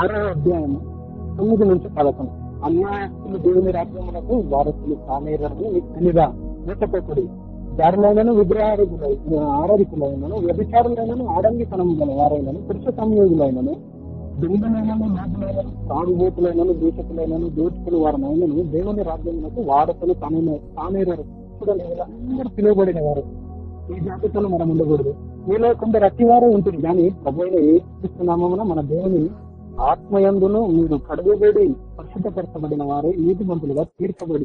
ఆరో అధ్యాయం తొమ్మిది నుంచి పదకొండు. అన్యాయస్తులు దేవుని రాజ్యములకు వారసులు కానేరని మీకు తెలియదా మూటపెట్టుడి దారులైనను విగ్రహారకులై ఆరాధికులైనను వ్యభిచారులైనను ఆడంగితనం గల వారైనను పురుష సంయోగులైనను దొంగలైనను నాగులైనను తాగుబోతులైనను దూషకులైనను దోచుకుని వారనైనను దేవుని రాజ్యములకు వారసులు కానే కానేరారు. చూడండి వీళ్ళందరూ పిలువబడిన వారు. ఈ జాబితాలో మనం ఉండకూడదు. మీలో కొందరు అట్టివారే ఉంటుంది కానీ ప్రభు అయిన ఏ నామమున మన దేవుని ఆత్మయందును మీరు కడుగుబడి పరిశుద్ధపరచబడిన వారు నీతి మంతులుగా తీర్చబడి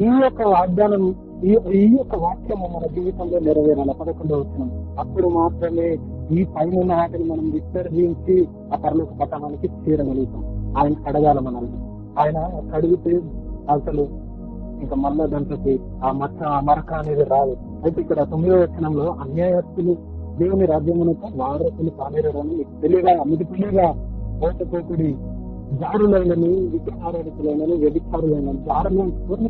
ఈ యొక్క వాగ్దానం ఈ యొక్క వాక్యము మన జీవితంలో నెరవేరాల పదకొండవ వచ్చిన అప్పుడు మాత్రమే ఈ పైన వాటిని మనం విసర్జించి ఆ పరలోక పట్టణానికి చేరగలుగుతాం. ఆయన కడగాల మనల్ని. ఆయన కడిగితే అసలు ఇంకా మళ్ళా దాంట్లోకి ఆ మచ్చ ఆ మరక అనేది రాదు. అయితే ఇక్కడ తొమ్మిదో వచనంలో అన్యాయస్తులు దేవుని రాజ్యమునకు వారసులు కానేరని తెలియగా మీకు తెలియగా ఓటపోకుడి జారులైనని విగ్రహారాధికులైనని వ్యభిచారులైనని జారులను పూర్ణ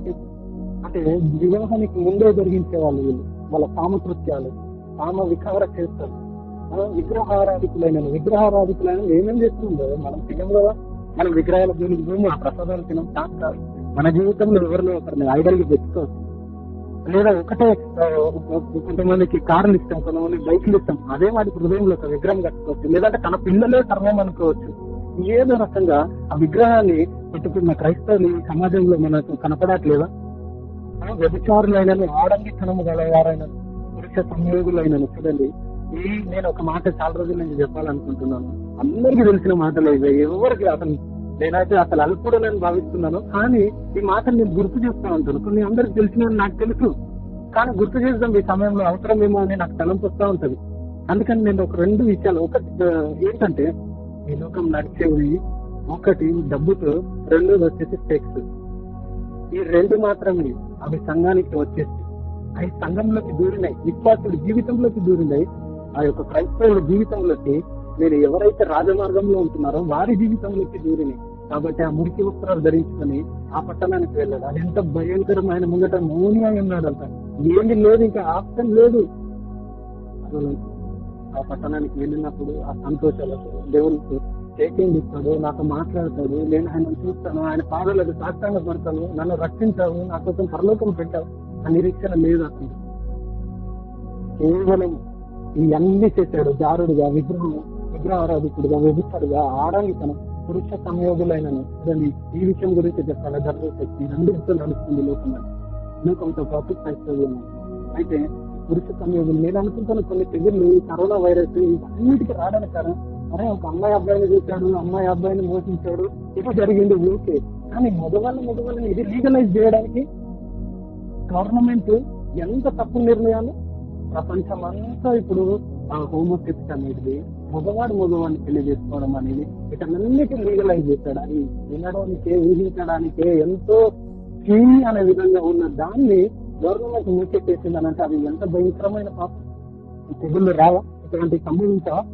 అంటే వివాహానికి ముందే జరిగించే వాళ్ళు వీళ్ళు వాళ్ళ కామకృత్యాలు కామ వికార చేస్తారు మనం విగ్రహారాధికులైన విగ్రహారాధికులైన ఏమేం చేస్తుందో మనం తినం కదా. మనం విగ్రహాల జోలికి భూమి ఆ ప్రసాదాలు తినం కాదు మన జీవితంలో ఎవరిలో ఒకరిని ఐడల్ పెట్టుకోవచ్చు. లేదా ఒకటే కొంతమందికి కార్లు ఇస్తాం కొంతమంది బైక్లు ఇస్తాం. అదే వాడి హృదయంలో ఒక విగ్రహం కట్టుకోవచ్చు. లేదంటే తన పిల్లలే సర్వం అనుకోవచ్చు. ఏదో రకంగా ఆ విగ్రహాన్ని పెట్టుకున్న క్రైస్తవుని సమాజంలో మనకు కనపడట్లేదా? వ్యభిచారులైనను ఆడంగితనము గలవారైన పురుష సంయోగులైనను చూడండి. ఈ నేను ఒక మాట చాలా రోజుల నుంచి చెప్పాలనుకుంటున్నాను. అందరికీ తెలిసిన మాటలు ఇవే. ఎవరికి అతను నేనైతే అసలు అల్పుడు నేను భావిస్తున్నాను. కానీ ఈ మాటలు నేను గుర్తు చేస్తా ఉంటాను. కొన్ని అందరికి తెలిసిన నాకు తెలుసు. కానీ గుర్తు చేద్దాం ఈ సమయంలో అవసరమేమో అని నాకు తలంపు వస్తూ ఉంటది. అందుకని నేను ఒక రెండు విషయాలు ఒకటి ఏంటంటే ఈ లోకం నడిచేవి ఒకటి డబ్బుతో రెండోది వచ్చేసి సెక్స్ ఈ రెండు మాత్రమే అవి సంఘానికి వచ్చేసి అవి సంఘంలోకి దూరినాయి. విశ్వాసుడు జీవితంలోకి దూరినాయి. ఆ యొక్క క్రైస్తవుల జీవితంలోకి మీరు ఎవరైతే రాజమార్గంలో ఉంటున్నారో వారి జీవితంలోకి దూరిని. కాబట్టి ఆ మురికి వస్త్రాలు ధరించుకొని ఆ పట్టణానికి వెళ్ళాడు. అది ఎంత భయంకరమైన ముంగట మౌనిగా అయి ఉన్నాడు అంట ఏంది లేదు ఇంకా ఆప్షన్ లేదు. అసలు ఆ పట్టణానికి వెళ్ళినప్పుడు ఆ సంతోషాలతో దేవునికి చేకేంది ఇస్తాడు నాతో మాట్లాడతాడు. నేను ఆయన చూస్తాను ఆయన పాదాలకు సాక్షాంగా పడతాను నన్ను రక్షించావు నా కోసం పరలోకం పెట్టావు. ఆ నిరీక్షణ లేదు అసలు కేవలం ఇవన్నీ చేశాడు. జారుడుగా విగ్రహం విగ్రహారాధికుడుగా వ్యభిస్తాడుగా ఆడాలి తన పురుష సంయోగులైనను చూడండి ఈ విషయం గురించి చెప్పాలి? ధర్మశక్తి రెండింటితో నడుస్తుంది లోకంలో. లోకంతో పాటు క్రైస్తవ్యం అయితే పురుష సంయోగులు నేను అనుకుంటాను కొన్ని తెగుళ్ళు ఈ కరోనా వైరస్ ఇవన్నిటికి రావడానికి కారణం. అరే ఒక అమ్మాయి అబ్బాయిని చూశాడు అమ్మాయి అబ్బాయిని మోసించాడు ఇట్లా జరిగింది ఓకే కానీ మగవాళ్ళ మగవాళ్ళని ఇది లీగలైజ్ చేయడానికి గవర్నమెంట్ ఎంత తప్పు నిర్ణయాలు? ప్రపంచం అంతా ఇప్పుడు హోమోసెక్స్ అనేది మగవాడు మగవాడిని పెళ్ళి చేసుకోవడం అనేది వీటన్నిటిని లీగలైజ్ చేశాడు అది వినడానికే ఊహించడానికే ఎంతో చీ అనే విధంగా ఉన్న దాన్ని గవర్నమెంట్ మూచెట్టేసింది అంటే అది ఎంత భయంకరమైన పాపం. తెగుళ్ళు రావా? ఇటువంటి సంభవించా?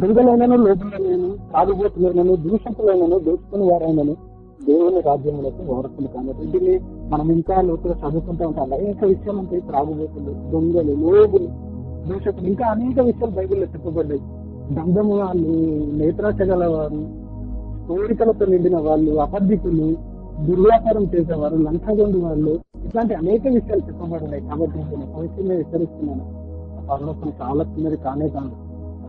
దొంగలైనను లోపలైనను తాగుబోతులైనను దూషకులైనను దోచుకుని వారైనను దేవుని రాజ్యంలోకి వారసులు కానీ దీన్ని మనం ఇంకా లోతుగా చదువుకుంటూ ఉంటాం. అనేక విషయాలు ఉంటాయి. త్రాగుబోతులు దొంగలు లోబులు దూషకులు ఇంకా అనేక విషయాలు బైబిల్లో చెప్పబడ్డాయి. దండము వాళ్ళు నేత్రాశ గల వారు కోరికలతో నిండిన వాళ్ళు అబద్ధికులు దుర్వ్యాపారం చేసేవారు లంచగొండు వాళ్ళు ఇట్లాంటి అనేక విషయాలు చెప్పబడినాయి కాబట్టి నేను ఒక విస్తరిస్తున్నాను. మీద హెచ్చరిస్తున్నాను పరలోకం చాలా చిన్నది కానే కాదు.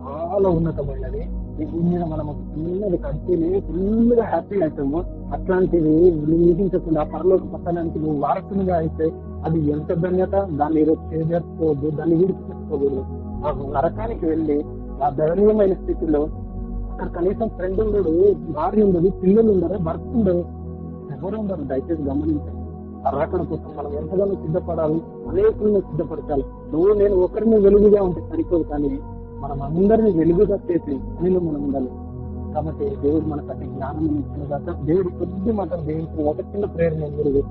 చాలా ఉన్నతమైనది. ఈ భూమి మీద మనం ఒక చిన్నది కడితేనే ఫుల్గా హ్యాపీ అవుతాము. అట్లాంటివి నువ్వు ఊహించకుండా పరలోక పట్టణానికి నువ్వు వారసునిగా అయితే అది ఎంత ధన్యత? దాన్ని ఈరోజు చేజేసుకోవద్దు దాన్ని విడిచిపెట్టుకోకూడదు నరకానికి వెళ్ళి ఆ దయనీయమైన స్థితిలో అక్కడ కనీసం ఫ్రెండ్ ఉండడు భార్య ఉండదు పిల్లలు ఉండరు భర్త ఉండరు ఎవరు ఉండరు దయచేసి గమనించండి. ఆ రాకడ కోసం మనం ఎంతగానో సిద్ధపడాలి అనేకులను సిద్ధపరచాలి. నువ్వు నేను ఒకరిని వెలుగుగా ఉంటే సరిపోదు కానీ మనం అందరినీ వెలుగుగా చేసి పనిలో మనం ఉండాలి. కాబట్టి దేవుడు మనకు అతి జ్ఞానం ఇచ్చిన దాకా దేవుడు కొద్ది మాత్రం దేవుడికి ఒక చిన్న ప్రేరణ గురువు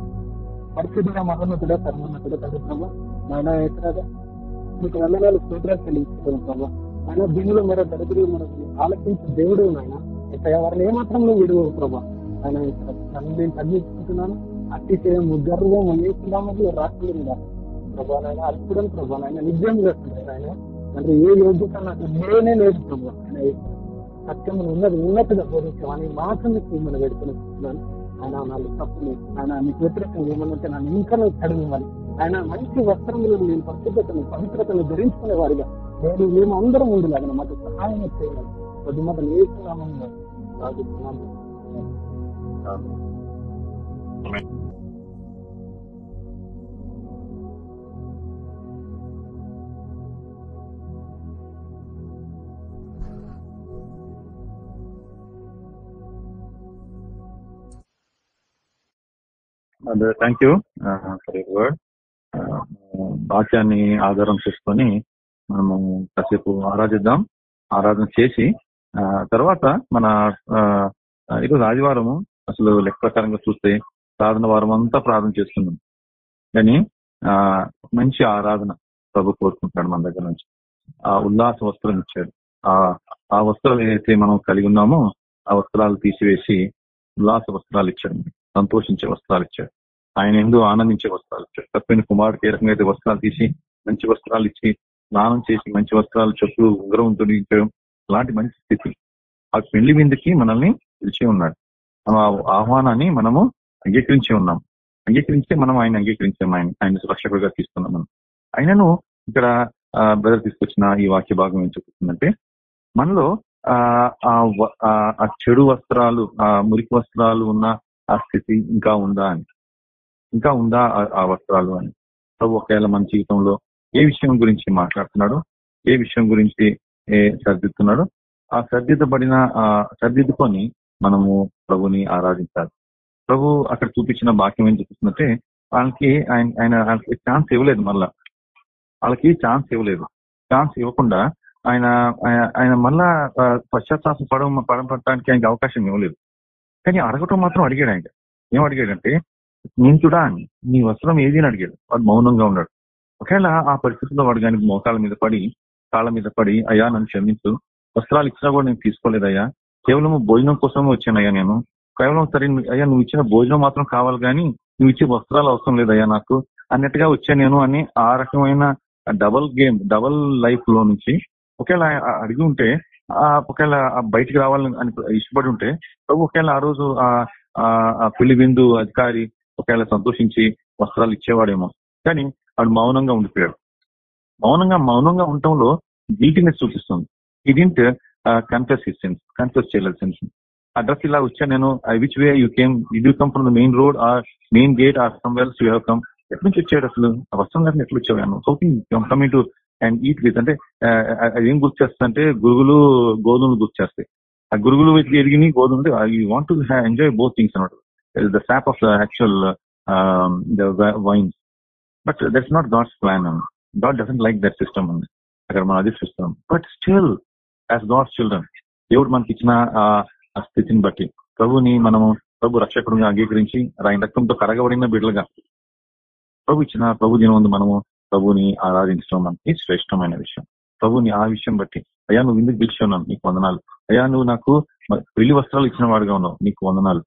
పరిశుద్ధంగా మహోన్నతుడా సర్వోన్నతుడా తండ్రి ప్రభా నాయన ఎక్కడ మీకు వందనాలు సూత్రాలు చెల్లిస్తున్నాం ప్రభా. ఆయన దీనిలో మరో దరిద్రులు మనకు ఆలకించిన దేవుడు ఆయన. ఇక్కడ ఎవరిని ఏమాత్రం నువ్వు విడువు ప్రభా? ఆయన తను నేను తగ్గించుకుంటున్నాను. అతిశయం గర్వం అనేకున్నామని రాష్ట్రం ప్రభా నాయన అల్పుడని ప్రభా నాయన నిజం చేస్తున్నాను ఆయన. అంటే ఏ యోగ్యత నాకు నేనే లేదు ప్రభా. ఆయన సత్యం ఉన్నది ఉన్నట్టుగా బోధించామని మాత్రం మీకు మిమ్మల్ని పెడుతున్నాను ఆయన నాలుగు తప్పులు ఆయన మీకు వ్యతిరేకంగా ఏమన్నంటే నన్ను ఇంకా నువ్వు చదివివ్వాలి ఆయన మంచి వస్త్రములను నేను పరిశుద్ధతను పవిత్రతను ధరించుకునే వారిగా నేను మేము అందరం ఉండలేదు మాకు సహాయం చేయాలి కొద్ది మాట నేర్చుకున్నామని సాగుతున్నాము థ్యాంక్ యూ ఫర్ వర్డ్ వాక్యాన్ని ఆధారం చేసుకొని మనము కాసేపు ఆరాధిద్దాం. ఆరాధన చేసి ఆ, తర్వాత మన ఆ, ఈరోజు ఆదివారము అసలు లెక్క ప్రకారంగా చూస్తే ప్రార్థన వారం అంతా ప్రార్థన చేస్తున్నాం. కానీ ఆ మంచి ఆరాధన ప్రభు కోరుకుంటున్నాడు మన దగ్గర నుంచి. ఆ ఉల్లాస వస్త్రం ఇచ్చాడు. ఆ ఆ వస్త్రాలు ఏదైతే మనం కలిగి ఉన్నామో ఆ వస్త్రాలు తీసివేసి ఉల్లాస వస్త్రాలు ఇచ్చాడు. సంతోషించే వస్త్రాలు ఇచ్చాడు. ఆయన ఎందుకు ఆనందించే వస్త్రాలు ఇచ్చాడు. తప్పిన కుమారుడికి ఏ రకంగా అయితే వస్త్రాలు తీసి మంచి వస్త్రాలు ఇచ్చి స్నానం చేసి మంచి వస్త్రాలు చెప్పులు ఉంగరం తొడిగించడం లాంటి మంచి స్థితి. ఆ పెళ్ళి విందుకి మనల్ని పిలిచి ఉన్నాడు. మనం ఆ ఆహ్వానాన్ని మనము అంగీకరించి ఉన్నాం. అంగీకరించే మనం ఆయన అంగీకరించాం. ఆయన ఆయన రక్షకుడిగా తీసుకున్నాం మనం. ఆయనను ఇక్కడ బ్రదర్ తీసుకొచ్చిన ఈ వాక్య భాగం ఏం చెప్తుందంటే మనలో ఆ ఆ ఆ- చెడు వస్త్రాలు ఆ మురికి వస్త్రాలు ఉన్న ఆ స్థితి ఇంకా ఉందా అని. ఇంకా ఉందా ఆ- వస్త్రాలు అని. ఒకవేళ మన జీవితంలో ఏ విషయం గురించి మాట్లాడుతున్నాడు? ఏ విషయం గురించి ఏ ఆ సర్దిద్దబడిన ఆ సర్దిద్దుకొని మనము ప్రభుని ఆరాధించాలి. ప్రభు అక్కడ చూపించిన వాక్యం ఏం చూపిస్తుందంటే వాళ్ళకి ఆయన ఆయన వాళ్ళకి ఛాన్స్ ఇవ్వలేదు మళ్ళా. వాళ్ళకి ఛాన్స్ ఇవ్వలేదు. ఛాన్స్ ఇవ్వకుండా ఆయన ఆయన- మళ్ళా పశ్చాత్తాపం పశ్చాత్తాప పడ పడపడటానికి ఆయనకి అవకాశం ఇవ్వలేదు. కానీ అడగటం మాత్రం అడిగాడు ఆయన. ఏం అడిగాడంటే నేను చూడా నీ వస్త్రం ఏది అని అడిగాడు. వాడు మౌనంగా ఉన్నాడు. ఒకవేళ ఆ పరిస్థితుల్లో వాడు కానీ మోకాల మీద పడి కాళ్ళ మీద పడి అయ్యా నన్ను క్షమించు వస్త్రాలు ఇచ్చినా కూడా నేను తీసుకోలేదయ్యా కేవలం భోజనం కోసమే వచ్చానయ్యా నేను కేవలం సరే అయ్యా నువ్వు ఇచ్చిన భోజనం మాత్రం కావాలి కానీ నువ్వు ఇచ్చే వస్త్రాలు అవసరం లేదయ్యా నాకు అన్నట్టుగా వచ్చాను నేను అని ఆ రకమైన డబల్ గేమ్ డబల్ లైఫ్లో నుంచి ఒకవేళ అడిగి ఉంటే ఒకవేళ బయటికి రావాలని అని ఇష్టపడి ఉంటే ఒకవేళ ఆ రోజు ఆ పిల్లి బిందు అధికారి ఒకవేళ సంతోషించి వస్త్రాలు ఇచ్చేవాడేమో. కానీ వాడు మౌనంగా ఉండిపోయాడు. మౌనంగా మౌనంగా ఉండటంలో గిల్టీనెస్ చూపిస్తుంది. Didn't confess his sins confess చేయలేదు సెన్స్ అడ్రస్ ఇలా వచ్చా నేను which way you came you come from the main road or main gate or some else you have come ఎక్కడి నుంచి వచ్చాడు అసలు? ఆ వస్త్రం గారిని ఎట్లా వచ్చావు? Hoping coming to and eat with అంటే అది ఏం గుర్తు చేస్తా అంటే గురుగులు గోధుమలు గుర్తు చేస్తాయి. ఆ గురుగులు ఎదిగి గోధుమలు you want to enjoy both things అన్నమాట. The sap of the actual vines but that's not God's plan God doesn't like that system ఉంది అక్కడ మనం అది చూస్తాం but still as God's children దేవుడు మనకి ఇచ్చిన ఆ స్థితిని బట్టి ప్రభుని మనము ప్రభు రక్షకుడుగా అంగీకరించి ఆయన రక్తంతో కరగబడిన బిడ్డలుగా ప్రభు ఇచ్చిన ప్రభు దినం మనము ప్రభుని ఆరాధించడం మనకి శ్రేష్టమైన విషయం. ప్రభుని ఆ విషయం బట్టి అయ్యా నువ్వు ఎందుకు పిలిచున్నాను నీకు వందనాలు. అయ్యా నువ్వు నాకు పెళ్ళి వస్త్రాలు ఇచ్చిన వాడుగా ఉన్నావు. నీకు వందనాలు.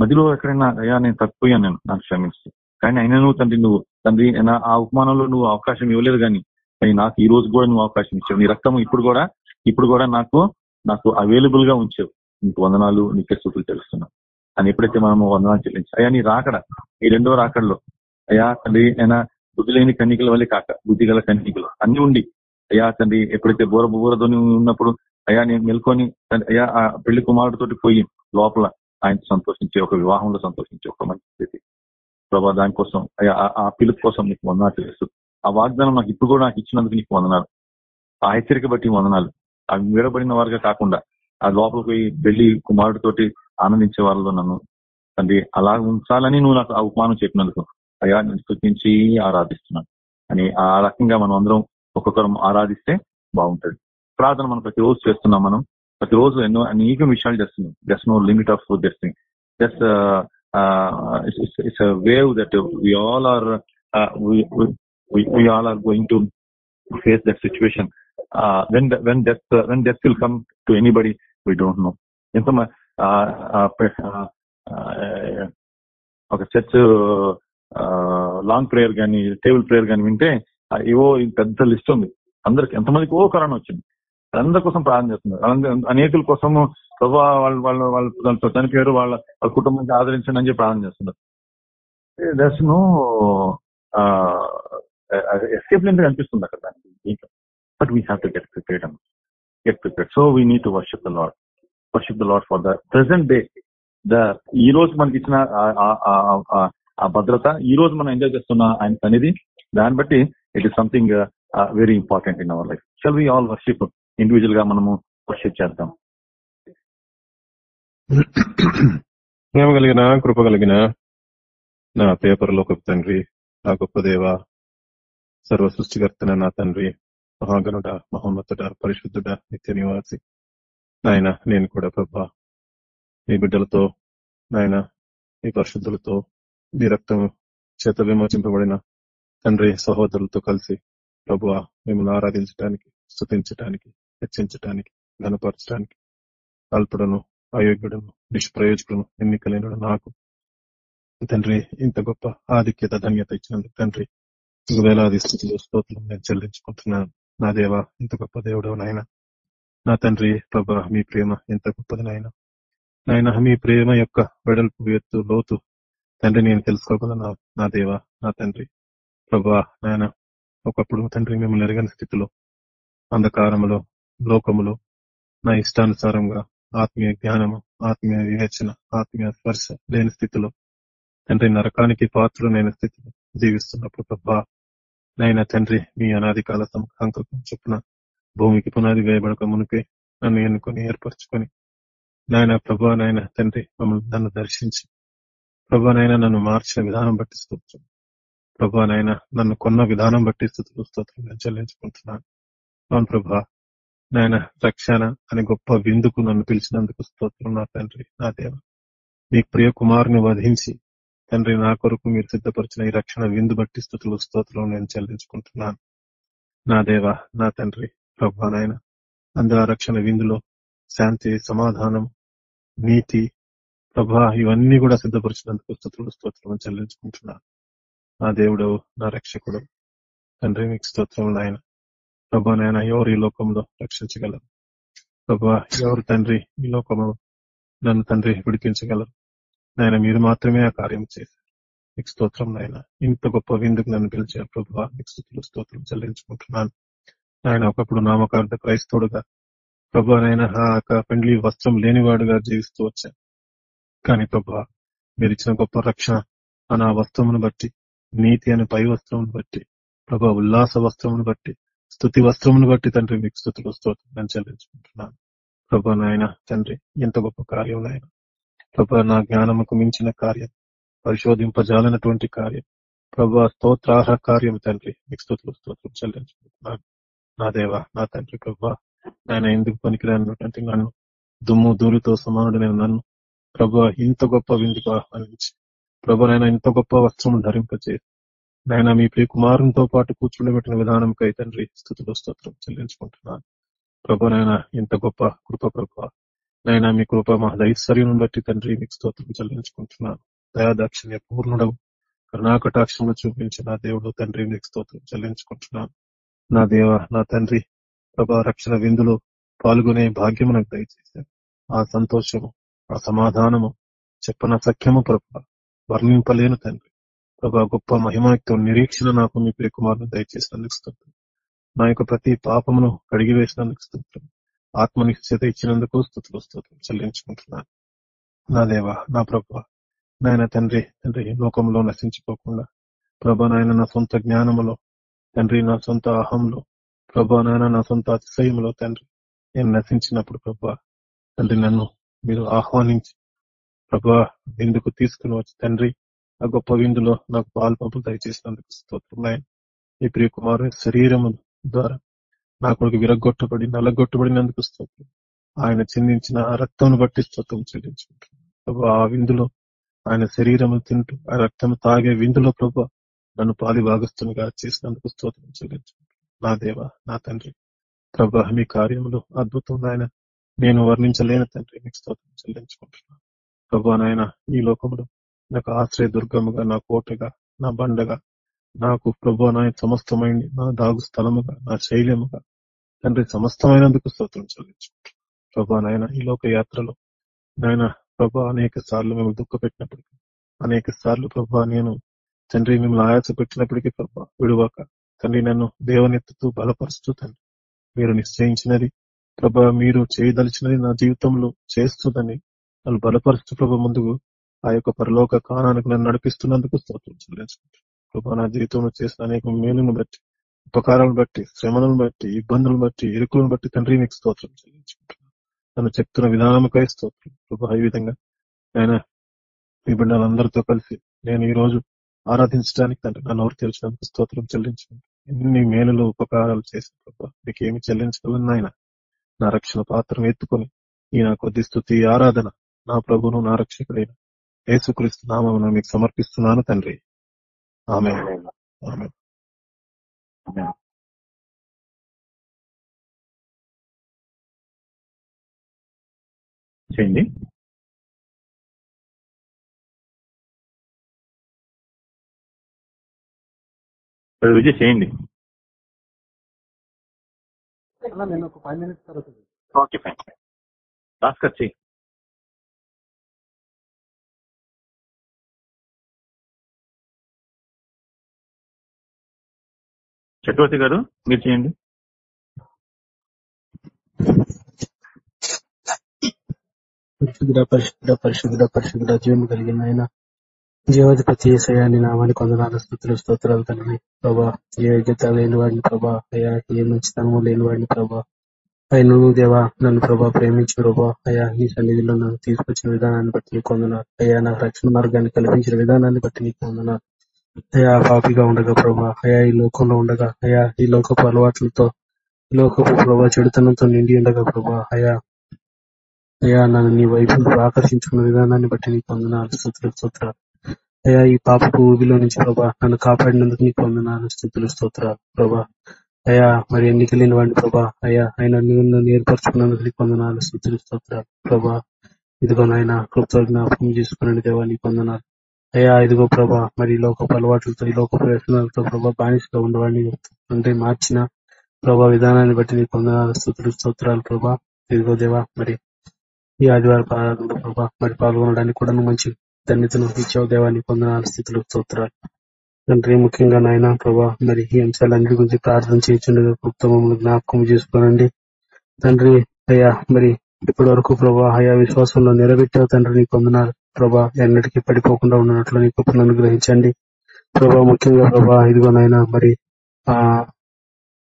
మధ్యలో ఎక్కడైనా అయ్యా నేను తప్పిపోయాను నేను. నాకు క్షమించు. కానీ అయినా నువ్వు తండ్రి నువ్వు తండ్రి ఆ ఉపమానంలో నువ్వు అవకాశం ఇవ్వలేదు కానీ కానీ నాకు ఈ రోజు కూడా నువ్వు అవకాశం ఇచ్చావు. నీ రక్తం ఇప్పుడు కూడా ఇప్పుడు కూడా నాకు నాకు అవైలబుల్గా ఉంచావు. నీకు వందనాలు నీకే స్థుతులు తెలుస్తున్నావు అని ఎప్పుడైతే మనము వందనాలు చెల్లించి అయ్యా నీ రాకడ ఈ రెండో రాకడలో అయ్యా తండ్రి అయినా బుద్ధి లేని కన్నికల వల్లే కాక బుద్ధి గల కన్నికలు అన్ని ఉండి అయ్యా తండ్రి ఎప్పుడైతే బోర బూరతోని ఉన్నప్పుడు అయ్యా నేను మెల్కొని అయ్యా ఆ పెళ్ళి కుమారుడితోటి పోయి లోపల ఆయన సంతోషించే ఒక వివాహంలో సంతోషించే ఒక మంచి స్థితి. ప్రభా దానికోసం ఆ- పిలుపు కోసం నీకు వందనాలు తెలుసు ఆ వాగ్దానం నాకు ఇప్పుడు కూడా నాకు ఇచ్చినందుకు నీకు వందనాలు. ఆ హెచ్చరిక బట్టి వందనాలు. అవి విడబడిన వారుగా కాకుండా ఆ లోపలికి పోయి పెళ్ళి కుమారుడితోటి ఆనందించే వాళ్ళలో నన్ను తండ్రి అలా ఉంచాలని నువ్వు నాకు ఆ ఉపమానం చెప్పినందుకు అయ్యా నేను స్థుతించి ఆరాధిస్తున్నాను. అని ఆ రకంగా మనం అందరం ఒక్కొక్కరం ఆరాధిస్తే బాగుంటుంది. ప్రార్థన మనం ప్రతిరోజు చేస్తున్నాం మనం. ప్రతిరోజు ఎన్నో అనేక విషయాలు చేస్తున్నాం. Just no limit of just just it's wave that we all are all are are going to face that situation when when death when when will come to anybody we don't know ఎంత మ- ఆ, ఆ, పె- ఒక church long prayer కానీ table prayer కానీ వింటే ఏవో పెద్ద లిస్ట్ ఉంది. అందరికి ఎంతమందికి ఓ కరోనా వచ్చింది. అందరి కోసం ప్రార్థన చేస్తున్నారు. అనేకుల కోసము ప్రభా వాళ్ళు వాళ్ళు వాళ్ళు దాంట్లో చనిపోయారు వాళ్ళ వాళ్ళ కుటుంబానికి ఆదరించండి అని చెప్పి ప్రార్థన చేస్తున్నారు. దర్స్ నో ఎస్కేప్ లేని అనిపిస్తుంది అక్కడ దానికి but we have to get prepared అన్న get prepared so we need to worship the Lord worship the Lord for the present day the ఈ రోజు మనకి ఇచ్చిన ఆ- ఆ భద్రత ఈ రోజు మనం ఎంజాయ్ చేస్తున్న ఆయన అనేది దాన్ని బట్టి it is something very important in our life shall we all worship ఇండివిజువల్గా మనము వర్షిప్ చేద్దాం? ప్రేమ కలిగిన కృప కలిగిన నా పేపర్లో ఒక తండ్రి నా గొప్ప దేవ సర్వ సృష్టికర్తన నా తండ్రి మహాగణుడ మహోన్నతుడ పరిశుద్ధుడ నిత్య నివాసి. నాయన నేను కూడా ప్రభా మీ బిడ్డలతో నాయన మీ పరిశుద్ధులతో మీ రక్తం చేత విమోచింపబడిన తండ్రి సహోదరులతో కలిసి ప్రభు మిమ్మల్ని ఆరాధించడానికి స్తుతించడానికి హెచ్చించడానికి ఘనపరచడానికి అల్పుడను అయోగ్యుడను నిష్ప్రయోజకులను ఎన్నికలైన నాకు. తండ్రి ఇంత గొప్ప ఆధిక్యత ధన్యత ఇచ్చినందుకు తండ్రి వేలాది స్థితిలో స్తోత్రం నేను చెల్లించుకుంటున్నాను. నా దేవ ఇంత గొప్ప దేవుడు నాయన. నా తండ్రి ప్రభా మీ ప్రేమ ఎంత గొప్పది నాయన. నాయన మీ ప్రేమ యొక్క వెడల్పు ఎత్తు లోతు తండ్రి నేను తెలుసుకోగలను నా దేవ నా తండ్రి. ప్రభా నాయన ఒకప్పుడు తండ్రి మిమ్మల్ని ఎరగని స్థితిలో అంధకారములో లోకములో నా ఇష్టానుసారంగా ఆత్మీయ జ్ఞానము ఆత్మీయ వివేచన ఆత్మీయ స్పర్శ లేని స్థితిలో. తండ్రి నరకానికి పాత్రులైన స్థితిలో జీవిస్తున్నప్పుడు ప్రభా నైనా తండ్రి మీ అనాది కాల సంకల్పం చొప్పున భూమికి పునాది వేయబడక మునిపే నన్ను ఎన్నుకొని ఏర్పరచుకొని. నాయన ప్రభా నాయన తండ్రి మమ్మల్ని నన్ను దర్శించి. ప్రభా నాయన నన్ను మార్చిన విధానం బట్టి స్తోత్రం. ప్రభా నాయన నన్ను కొన్న విధానం బట్టి స్థుతులు స్తోత్రం చెల్లించుకుంటున్నాను అవును ప్రభా నాయన రక్షణ అనే గొప్ప విందుకు నన్ను పిలిచినందుకు స్తోత్రం నా తండ్రి నా దేవ. మీ ప్రియ కుమారుని వధించి తండ్రి నా కొరకు మీరు సిద్ధపరిచిన ఈ రక్షణ విందు బట్టి స్థుతులు స్తోత్రం నేను చెల్లించుకుంటున్నాను. నా దేవ నా తండ్రి ప్రభా నాయన అందు ఆ రక్షణ విందులో శాంతి సమాధానం నీతి ప్రభా ఇవన్నీ కూడా సిద్ధపరిచినందుకు స్థుతులు స్తోత్రం చెల్లించుకుంటున్నాను. నా దేవుడు నా రక్షకుడు తండ్రి మీకు స్తోత్రం నాయన. ప్రభా నాయన ఎవరు ఈ లోకంలో రక్షించగలరు? ప్రభా ఎవరు తండ్రి ఈ లోకంలో నన్ను తండ్రి విడిపించగలరు? నాయన మీరు మాత్రమే ఆ కార్యం చేశారు. నీకు స్తోత్రం నాయన. ఇంత గొప్ప విందుకు నన్ను పిలిచారు ప్రభా. మీకు స్థుతులు స్తోత్రం చెల్లించుకుంటున్నాను. ఆయన ఒకప్పుడు నామకార్థ క్రైస్తవుడుగా ప్రభా నాయన ఆ పెండ్లి వస్త్రం లేనివాడుగా జీవిస్తూ వచ్చాను. కానీ ప్రభా మీరు ఇచ్చిన గొప్ప రక్షణ అని ఆ వస్త్రమును బట్టి నీతి అనే పై వస్త్రమును బట్టి ప్రభా ఉల్లాస వస్త్రమును బట్టి స్థుతి వస్త్రమును బట్టి తండ్రి మీకు స్థుతులు స్తోత్రం చెల్లించుకుంటున్నాను. ప్రభా నాయన తండ్రి ఎంత గొప్ప కార్యం నాయన. ప్రభా నా జ్ఞానముకు మించిన కార్యం పరిశోధింపజాలనటువంటి కార్యం. ప్రభా స్తోత్రాహ కార్యం తండ్రి మీకు స్థుతులు స్తోత్రం చెల్లించుకుంటున్నాను. నా దేవ నా తండ్రి ప్రభా నాయన ఎందుకు పనికిరానటువంటి నన్ను దుమ్ము ధూళితో సమానుడైన నన్ను ప్రభా ఇంత గొప్ప విందుకు ఆహ్వానించి. ప్రభా నాయన ఇంత గొప్ప వస్త్రము ధరింపచేసి నాయన మీ ప్రియ కుమారునితో పాటు కూర్చుండబెట్టిన విధానంకై తండ్రి స్థుతులు స్తోత్రం చెల్లించుకుంటున్నాను. ప్రభు నాయన ఇంత గొప్ప కృప ప్రభు. నాయన మీ కృప మా దైశ్వర్యం బట్టి తండ్రి మీకు స్తోత్రం చెల్లించుకుంటున్నాను. దయాదాక్షిణ్య పూర్ణుడవు కర్ణాకటాక్షంలో చూపించిన నా దేవుడు తండ్రి మీకు స్తోత్రం చెల్లించుకుంటున్నాను. నా దేవ నా తండ్రి ప్రభా రక్షణ విందులో పాల్గొనే భాగ్యము నాకు దయచేశాను ఆ సంతోషము ఆ సమాధానము చెప్పన సఖ్యము ప్రభా వర్ణింపలేను తండ్రి. ప్రభా గొప్ప మహిమయుక్త నిరీక్షణ నాకు మీ ప్రియకుమారుని దయచేసినందుకు స్తోత్రం. నా యొక్క ప్రతి పాపమును కడిగి వేసినందుకు స్తోత్రం. ఆత్మనిశ్చత ఇచ్చినందుకు స్థుతులు స్తోత్రం చెల్లించుకుంటున్నాను. నా దేవ నా ప్రభు నాయన తండ్రి తండ్రి లోకంలో నశించిపోకుండా ప్రభా నాయన నా సొంత జ్ఞానములో తండ్రి నా సొంత అహంలో ప్రభా నాయన నా సొంత అతిశయములో తండ్రి నేను నశించినప్పుడు ప్రభా తండ్రి నన్ను మీరు ఆహ్వానించి ప్రభా ఎందుకు తీసుకుని వచ్చి తండ్రి ఆ గొప్ప విందులో నాకు పాలు పంపులు దయచేసినందుకు స్తోత్రం ఈ ప్రియ కుమారు శరీరము ద్వారా నా కొడుకు విరగొట్టబడి నలగొట్టబడినందుకు స్తోత్రం. ఆయన చిందించిన ఆ రక్తం బట్టి స్తోత్రం చెల్లించుకుంటున్నాను ఆ విందులో ఆయన శరీరము తింటూ ఆ రక్తం తాగే విందులో ప్రభు నన్ను పాలి భాగస్తునిగా చేసినందుకు స్తోత్రం చెల్లించుకుంటున్నాను నా దేవ నా తండ్రి ప్రభా మీ కార్యములు అద్భుతం ఆయన నేను వర్ణించలేని తండ్రి మీకు స్తోత్రం చెల్లించుకుంటున్నాను ప్రభా నాయన ఈ లోకంలో నాకు ఆశ్రయ దుర్గముగా నా కోటగా నా బండగా నాకు ప్రభా నాయన సమస్తమైంది నా దాగు స్థలముగా నా శైలముగా తండ్రి సమస్తమైనందుకు స్తోత్రం చెల్లించుకుంటున్నాను. ప్రభా నాయన ఈ లోక యాత్రలో నాయన ప్రభా అనేక సార్లు మేము దుఃఖ పెట్టినప్పటికీ అనేక సార్లు ప్రభా నేను తండ్రి మిమ్మల్ని ఆయాస పెట్టినప్పటికీ ప్రభా విడువాక తండ్రి నన్ను దేవనెత్తుతూ బలపరుస్తూ తండ్రి మీరు నిశ్చయించినది ప్రభా మీరు చేయదలిచినది నా జీవితంలో చేస్తుందని వాళ్ళు బలపరుస్తూ ప్రభా ముందుకు ఆ యొక్క పరలోక కానానికి నన్ను నడిపిస్తున్నందుకు స్తోత్రం చెల్లించుకుంటాను ప్రభా నా జీవితంలో చేసిన అనేక మేలును బట్టి ఉపకారాలను బట్టి శ్రమలను బట్టి ఇబ్బందులను బట్టి ఇరుకులను బట్టి తండ్రి మీకు స్తోత్రం చెల్లించుకుంటున్నాను. నన్ను చెప్తున్న విధానముకై స్తోత్రం. కృప ఈ విధంగా ఆయన మీ బిడ్డలందరితో కలిసి నేను ఈ రోజు ఆరాధించడానికి తండ్రి నా నోరు తెరిచినందుకు స్తోత్రం చెల్లించుకుంటాను ఎన్ని మేలులు ఉపకారాలు చేసిన ప్రభా నీకు ఏమి చెల్లించగలను ఆయన నా రక్షణ పాత్రను ఎత్తుకొని ఈ నా కొద్ది స్థుతి ఆరాధన నా ప్రభును నా రక్షకుడైన యేసుక్రీస్తు నామమున మీకు సమర్పిస్తున్నాను తండ్రి. ఆమె ఆమె చేయండి. విజయ్ చేయండి. నేను ఒక ఫైవ్ మినిట్స్ తర్వాత ఓకే ఫైన్ భాస్కర్ చెయ్యి చక్రవర్తి గారు మీరు చేయండి. పరిశుద్ధ పరిశుద్ధ పరిశుద్ధ పరిశుద్ధ జీవం కలిగిన ఆయన జీవాధిపతి ఏసయాన్ని నామాన్ని కొందనాల స్థుతులు స్తోత్రాలు తండ్రి ప్రభా ఏ యోగ్యత లేని వాడిని ప్రభా అయ్యా ఏ మంచితనము లేని వాడిని ప్రభా. ఆయన నువ్వు దేవా నన్ను ప్రభా ప్రేమించి ప్రభా. అయ్యా నీ సన్నిధిలో నన్ను తీసుకొచ్చిన విధానాన్ని బట్టి నీకు వందనాలు. అయ్యా నాకు రక్షణ మార్గాన్ని కల్పించిన విధానాన్ని బట్టి నీకు వందనాలు. అయ్యా పాపిగా ఉండగా ప్రభా. అయ్యా ఈ లోకంలో ఉండగా. అయ్యా ఈ లోకపు అలవాట్లతో ఈ లోకపు ప్రభా చెడుతనంతో నిండి ఉండగా ప్రభా. అయా అయ్యా నన్ను నీ వైపు ఆకర్షించుకున్న విధానాన్ని బట్టి నీకు వందనాలు స్థుతులు స్తోత్రాలు. అయ్యా ఈ పాపపు ఊబిలో నుంచి ప్రభా నన్ను కాపాడినందుకు నీకు వందనాలు స్థుతులు స్తోత్రాలు ప్రభా. అయ్యా మరి ఎన్నిక లేని వాడిని ప్రభా. అయ్యా ఆయన నిన్ను నన్ను ఏర్పరచుకున్నందుకు నీకు వందనాలు స్థుతులు స్తోత్రాలు ప్రభా. ఇదిగో నాయన కృప్తో జ్ఞాపకం చేసుకునే దేవా నీకు వందనాలు. అయ్యా ఇదిగో ప్రభా మరి ఈ లోకపు అలవాట్లతో ఈ లోకపు వ్యసనాలతో ప్రభా బానిసగా ఉండవాడిని అంటే మార్చిన ప్రభా విధానాన్ని బట్టి నీకు వందనాలు స్థుతులు స్తోత్రాలు ప్రభా. ఇదిగో దేవా మరి ఈ ఆదివారం ఆరాధనలో ప్రభా మరి పాల్గొనడానికి కూడా నువ్వు మంచి ధన్యతను ఇచ్చావు దేవాన్ని పొందనాలు స్థితులు స్తోత్రాలు. తండ్రి ముఖ్యంగా నాయన ప్రభా మరి ఈ అంశాలన్నిటి గురించి ప్రార్థన చేయించుండగా ఉత్తమములు జ్ఞాపకం చేసుకోనండి. తండ్రి అయ్యా మరి ఇప్పటి వరకు ప్రభా అయా విశ్వాసంలో నిలబెట్టావు తండ్రి నీ పొందనాలు ప్రభా ఎన్నటికీ పడిపోకుండా ఉన్నట్లు నీ కృపను అనుగ్రహించండి. ప్రభా ముఖ్యంగా ప్రభా ఇదిగోనైనా మరి ఆ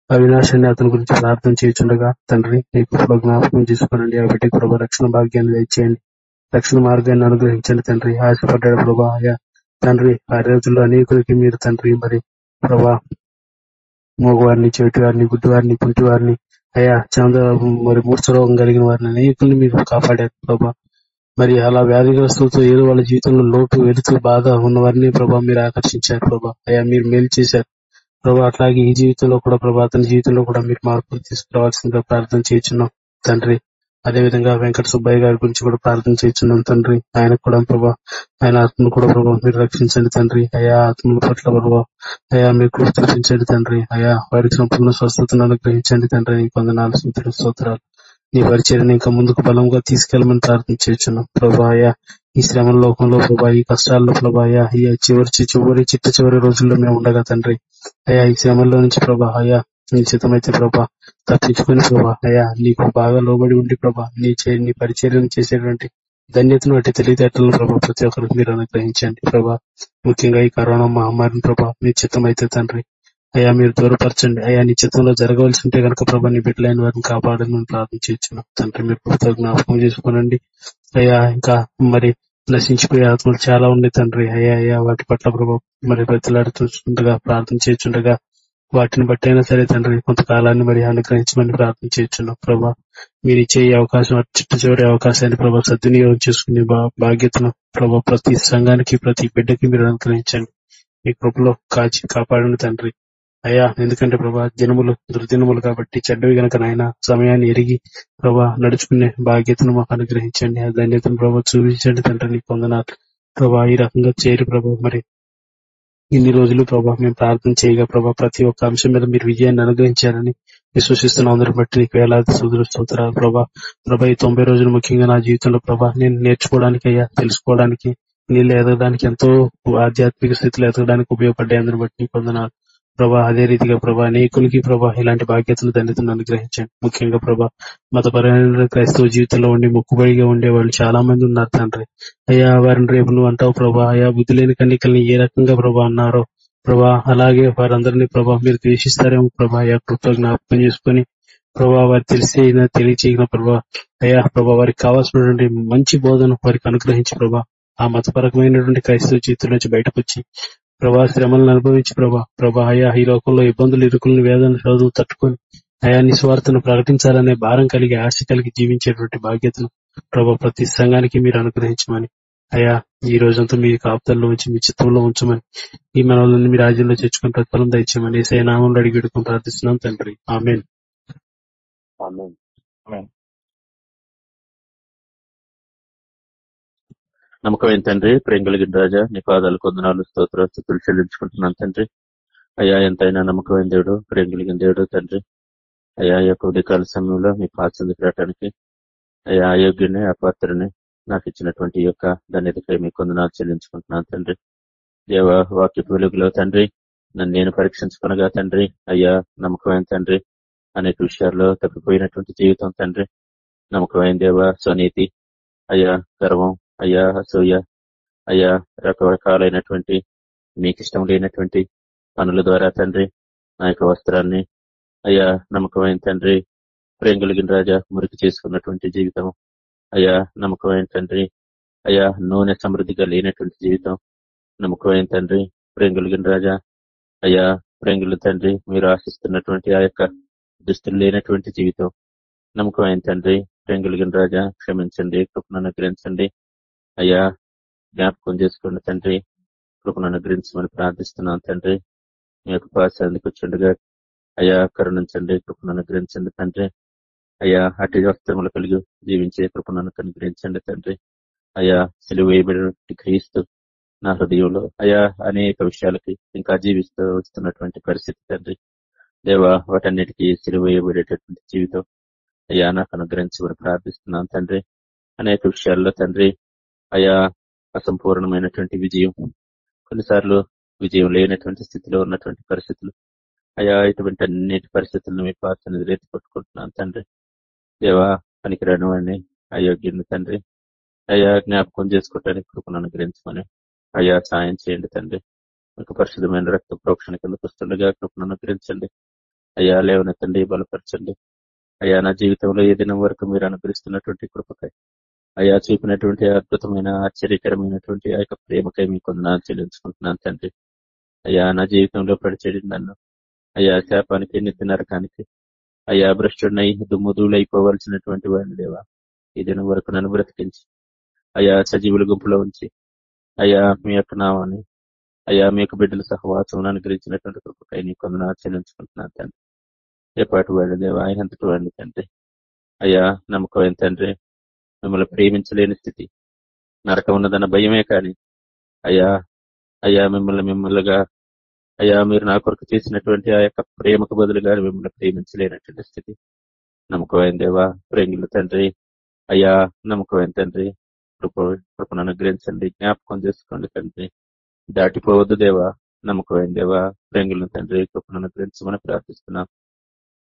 అవినాశాన్ని అతని గురించి ప్రార్థన చేయించుండగా తండ్రి నీ కృపలో జ్ఞాపకం చేసుకోనండి. ఆ బిడ్డకి ప్రభా రక్షణ భాగ్యాన్ని దయచేయండి. రక్షణ మార్గాన్ని అనుగ్రహించండి తండ్రి. ఆశపడ్డాడు ప్రభా అయ్యా తండ్రి ఆ రోజుల్లో అనేకులకి మీరు తండ్రి మరి ప్రభా మగవారిని చెవిటి వారిని గుడ్డి వారిని వారిని అయ్యా చంద్ర మరి మూర్చ రోగం కలిగిన వారిని అనేకుల్ని మీరు కాపాడారు ప్రభా. మరి అలా వ్యాధిగ్రస్తులతో ఏదో వాళ్ళ జీవితంలో లోటు వెడుతూ బాధ ఉన్నవారిని ప్రభా మీరు ఆకర్షించారు ప్రభా. అయ్యా మీరు మేలు చేశారు. ప్రభా అట్లాగే ఈ జీవితంలో కూడా ప్రభా అతని జీవితంలో కూడా మీరు మార్పులు తీసుకురావాల్సిందిగా ప్రార్థన చేస్తున్నాం తండ్రి. అదే విధంగా వెంకట సుబ్బయ్య గారి గురించి కూడా ప్రార్థన చేస్తున్నాం తండ్రి. ఆయన కూడా ప్రభా ఆయన ఆత్మను కూడా ప్రభావ మీరు రక్షించండి తండ్రి. అయా ఆత్మల పట్ల ప్రభావ అయా మీరు కృషి చూపించండి తండ్రి. అయా వారికి సంపూర్ణ స్వస్థతను అనుగ్రహించండి తండ్రి. నీ కొందనాలు స్థుతులు స్తోత్రాలు. నీ పరిచర్ని ఇంకా ముందుకు బలంగా తీసుకెళ్ళమని ప్రార్థన చేస్తున్నాం. ప్రభాయ ఈ శ్రమ లోకంలో ప్రభా ఈ కష్టాల్లో ప్రభాయ ఈ చివరి చివరి చిట్ట చివరి రోజుల్లో మేము ఉండగా తండ్రి. అయా ఈ శ్రమల్లో నుంచి ప్రభా అయా నీ చిత్తమైతే ప్రభా తప్పించుకుని ప్రభా అయా నీకు బాగా లోబడి ఉండి ప్రభా నీ చే- నీ పరిచర్యను చేసేటువంటి ధన్యతను అంటే తెలివితేటలను ప్రభా ప్రతి ఒక్కరికి మీరు అనుగ్రహించండి. ప్రభా ముఖ్యంగా ఈ కరోనా మహమ్మారిని ప్రభా మీ చిత్తమైతే తండ్రి అయ్యా మీరు దూరపరచండి అయ్యా నీ చిత్తంలో జరగవలసి ఉంటే కనుక ప్రభా నీ బిడ్డలైన వారిని కాపాడని ప్రార్థించున్నాం ప్రార్థన తండ్రి మీరు ప్రభుత్వ జ్ఞాపకం చేసుకోనండి. అయ్యా ఇంకా మరి నశించిపోయే ఆత్మలు చాలా ఉన్నాయి తండ్రి. అయ్యా అయ్యా వాటి పట్ల ప్రభా మరి బ్రతిలాడుతుండగా ప్రార్థన చేస్తుండగా వాటిని బట్టి అయినా సరే తండ్రి కొంతకాలాన్ని మరి అనుగ్రహించమని ప్రార్థన చేయొచ్చున్నాం ప్రభా మీరు ఇచ్చే ఈ అవకాశం చిట్ట చివరి అవకాశాన్ని ప్రభా సద్వినియోగం చేసుకునే బాధ్యతను ప్రభా ప్రతి సంఘానికి ప్రతి బిడ్డకి మీరు అనుగ్రహించండి. మీ కృపలో కాచి కాపాడండి తండ్రి. అయ్యా ఎందుకంటే ప్రభా జనములు దుర్దినములు కాబట్టి చెడ్డవి గనక నాయన సమయాన్ని ఎరిగి ప్రభా నడుచుకునే బాధ్యతను మాకు అనుగ్రహించండి. ఆ ధన్యతను ప్రభా చూపించండి తండ్రి నీకు పొందనాలు. ప్రభా ఈ రకంగా చేరి ప్రభా మరి ఇన్ని రోజులు ప్రభా మేము ప్రార్థన చేయగా ప్రభా ప్రతి ఒక్క అంశం మీద మీరు విజయాన్ని అనుగ్రహించారని విశ్వసిస్తున్న అందరి బట్టి నీకు వేలాది సూదులు స్తోత్రాలు ప్రభా. ప్రభా ఈ తొంభై రోజులు ముఖ్యంగా నా జీవితంలో ప్రభా నేను నేర్చుకోవడానికి అయ్యా తెలుసుకోవడానికి నీళ్ళు ఎదగడానికి ఎంతో ఆధ్యాత్మిక స్థితిలో ఎదగడానికి ఉపయోగపడ్డాయి. అందరిని బట్టి నీకు ప్రభా అదే రీతిగా ప్రభా అనేకులకి ప్రభా ఇలాంటి బాధ్యతలు దండితులను అనుగ్రహించండి. ముఖ్యంగా ప్రభా మతపరమైన క్రైస్తవ జీవితంలో ఉండి మొక్కుబడిగా ఉండే వాళ్ళు చాలా మంది ఉన్నారు తండ్రి. అయ్యా వారిని రేపు నువ్వు అంటావు ప్రభా అయా బుద్ధి లేని కన్నికల్ని ఏ రకంగా ప్రభా అన్నారో ప్రభా అలాగే వారందరినీ ప్రభా మీరు ద్వేషిస్తారేమో ప్రభా అయా కృప జ్ఞాపకం చేసుకుని ప్రభా వారు తెలిసి తెలియచేయగిన ప్రభా అయ్యా ప్రభా వారికి కావాల్సినటువంటి మంచి బోధన వారికి అనుగ్రహించి ప్రభా ఆ మతపరకమైనటువంటి క్రైస్తవ జీవితం నుంచి బయటకు వచ్చి ప్రభా శ్రమలను అనుభవించి ప్రభా ప్రభా అయా ఈ లోకంలో ఇబ్బందులు ఇరుకులను వేదన చదువు తట్టుకొని అయా నిస్వార్థను ప్రకటించాలనే భారం కలిగి ఆశ కలిగి జీవించేటువంటి బాధ్యతను ప్రభా ప్రతి సంఘానికి మీరు అనుగ్రహించమని అయా ఈ రోజంతా మీ కాపుతల్లో ఉంచి మీ చిత్తంలో ఉంచమని ఈ మనల్ని మీ రాజ్యంలో చేర్చుకుని ప్రతిఫలం దయచేయమని ఏసై నామంలో అడిగి వేడుకొని ప్రార్థిస్తున్నాం తండ్రి. ఆమెన్. నమ్మకమైన తండ్రి ప్రేమ కలిగిన రాజా నీ పాదాలు కొందనాలు స్తోత్ర స్థుతులు చెల్లించుకుంటున్నాను తండ్రి. అయ్యా ఎంతైనా నమ్మకమైన దేవుడు ప్రేమ కలిగిన దేవుడు తండ్రి. అయ్యా యొక్క ఉదయకాల సమయంలో మీ పాత్ర రావడానికి అయ్యా అయోగ్యుని అపాత్రని నాకు ఇచ్చినటువంటి యొక్క ధన్యతకై మీ కొందనాలు చెల్లించుకుంటున్నాను తండ్రి. దేవ వాక్య వెలుగులో తండ్రి నన్ను నేను పరీక్షించుకునగా తండ్రి అయ్యా నమ్మకమైన తండ్రి అనేక విషయాల్లో తప్పిపోయినటువంటి జీవితం తండ్రి. నమ్మకమైన దేవ స్వనీతి అయ్యా గర్వం అయ్యా అసూయ అయ్యా రకరకాలైనటువంటి మీకు ఇష్టం లేనటువంటి పనుల ద్వారా తండ్రి నా యొక్క వస్త్రాన్ని అయ్యా నమ్మకమైన తండ్రి ప్రేమ కలిగిన రాజా మురికి చేసుకున్నటువంటి జీవితం. అయ్యా నమ్మకమైన తండ్రి అయ్యా నూనె సమృద్ధిగా లేనటువంటి జీవితం. నమ్మకమైన తండ్రి ప్రేమ కలిగిన రాజా అయ్యా ప్రేంగుల తండ్రి మీరు ఆశిస్తున్నటువంటి ఆ యొక్క దుస్తులు లేనటువంటి జీవితం. నమ్మకమైన తండ్రి ప్రేమ కలిగిన రాజా క్షమించండి కృపను అనుగ్రహించండి. అయ్యా జ్ఞాపకం చేసుకోండి తండ్రి. కృపను అనుగ్రహించమని ప్రార్థిస్తున్నాను తండ్రి. మీ యొక్క పాశాన్ని కూర్చుండగా అయ్యా కరుణించండి కృపను అనుగ్రహించండి తండ్రి. అయ్యా అటు వస్త్రములు కలిగి జీవించే కృపను అనుగ్రహించండి తండ్రి. అయ్యా సెలవు వేయబడినటువంటి క్రీస్తు నా హృదయంలో అయా అనేక విషయాలకి ఇంకా జీవిస్తూ వస్తున్నటువంటి పరిస్థితి తండ్రి. దేవా వాటన్నిటికీ సిలువ వేయబడేటటువంటి జీవితం అయ్యా నాకు అనుగ్రహించమని ప్రార్థిస్తున్నాను తండ్రి. అనేక విషయాల్లో తండ్రి అయా అసంపూర్ణమైనటువంటి విజయం కొన్నిసార్లు విజయం లేనటువంటి స్థితిలో ఉన్నటువంటి పరిస్థితులు. అయా ఇటువంటి అన్నిటి పరిస్థితులను మీ పాత్రను రేతి పట్టుకుంటున్నాను తండ్రి. దేవా పనికిరాని వాడిని అయోగ్యుని తండ్రి. అయా జ్ఞాపకం చేసుకోవటానికి కృపను అనుగ్రహించమని అయా సాయం చేయండి తండ్రి. మీకు పరిశుద్ధమైన రక్త ప్రోక్షణ కింద వస్తుండగా కృపను అనుగ్రహించండి. అయ్యా లేవనెత్తండి బలపరచండి. అయ్యా నా జీవితంలో ఏ దినం వరకు మీరు అనుగ్రహిస్తున్నటువంటి కృపకై అయ్యా చూపినటువంటి అద్భుతమైన ఆశ్చర్యకరమైనటువంటి ఆ యొక్క ప్రేమకై మీకు చెల్లించుకుంటున్నాను తండ్రి. అయ్యా నా జీవితంలో పడిచేడి నన్ను. అయ్యా శాపానికి నిత్య నరకానికి. అయ్యా భ్రష్టుడినై దుమ్ముదులైపోవలసినటువంటి వాడిని దేవా ఈ దినం వరకు నన్ను బ్రతికించి. అయ్యా సజీవుల గుంపులో ఉంచి. అయ్యా మీ యొక్క నామాన్ని అయ్యా మీ యొక్క బిడ్డల సహవాసం అనుగ్రహించినటువంటి కృపకై నీ కొందరు ఆచరించుకుంటున్నాను తండ్రి. ఎప్పటి వాడి దేవా ఎంతటి వాడిని తండ్రి. అయ్యా నమ్మకం తండ్రి మిమ్మల్ని ప్రేమించలేని స్థితి. నరకం ఉన్నదన్న భయమే కానీ అయ్యా అయ్యా మిమ్మల్ని మిమ్మల్నిగా అయ్యా మీరు నా కొరకు చేసినటువంటి ఆ యొక్క ప్రేమకు బదులుగా మిమ్మల్ని ప్రేమించలేనటువంటి స్థితి. నమ్మకమైన దేవా ప్రేమిల తండ్రి అయ్యా నమ్మకమైన తండ్రి కృప కృపను అనుగ్రహించండి జ్ఞాపకం చేసుకోండి తండ్రి. దాటిపోవద్దు దేవా నమ్మకమైన దేవా ప్రేంగుల తండ్రి కృపను అనుగ్రహించమని ప్రార్థిస్తున్నాం.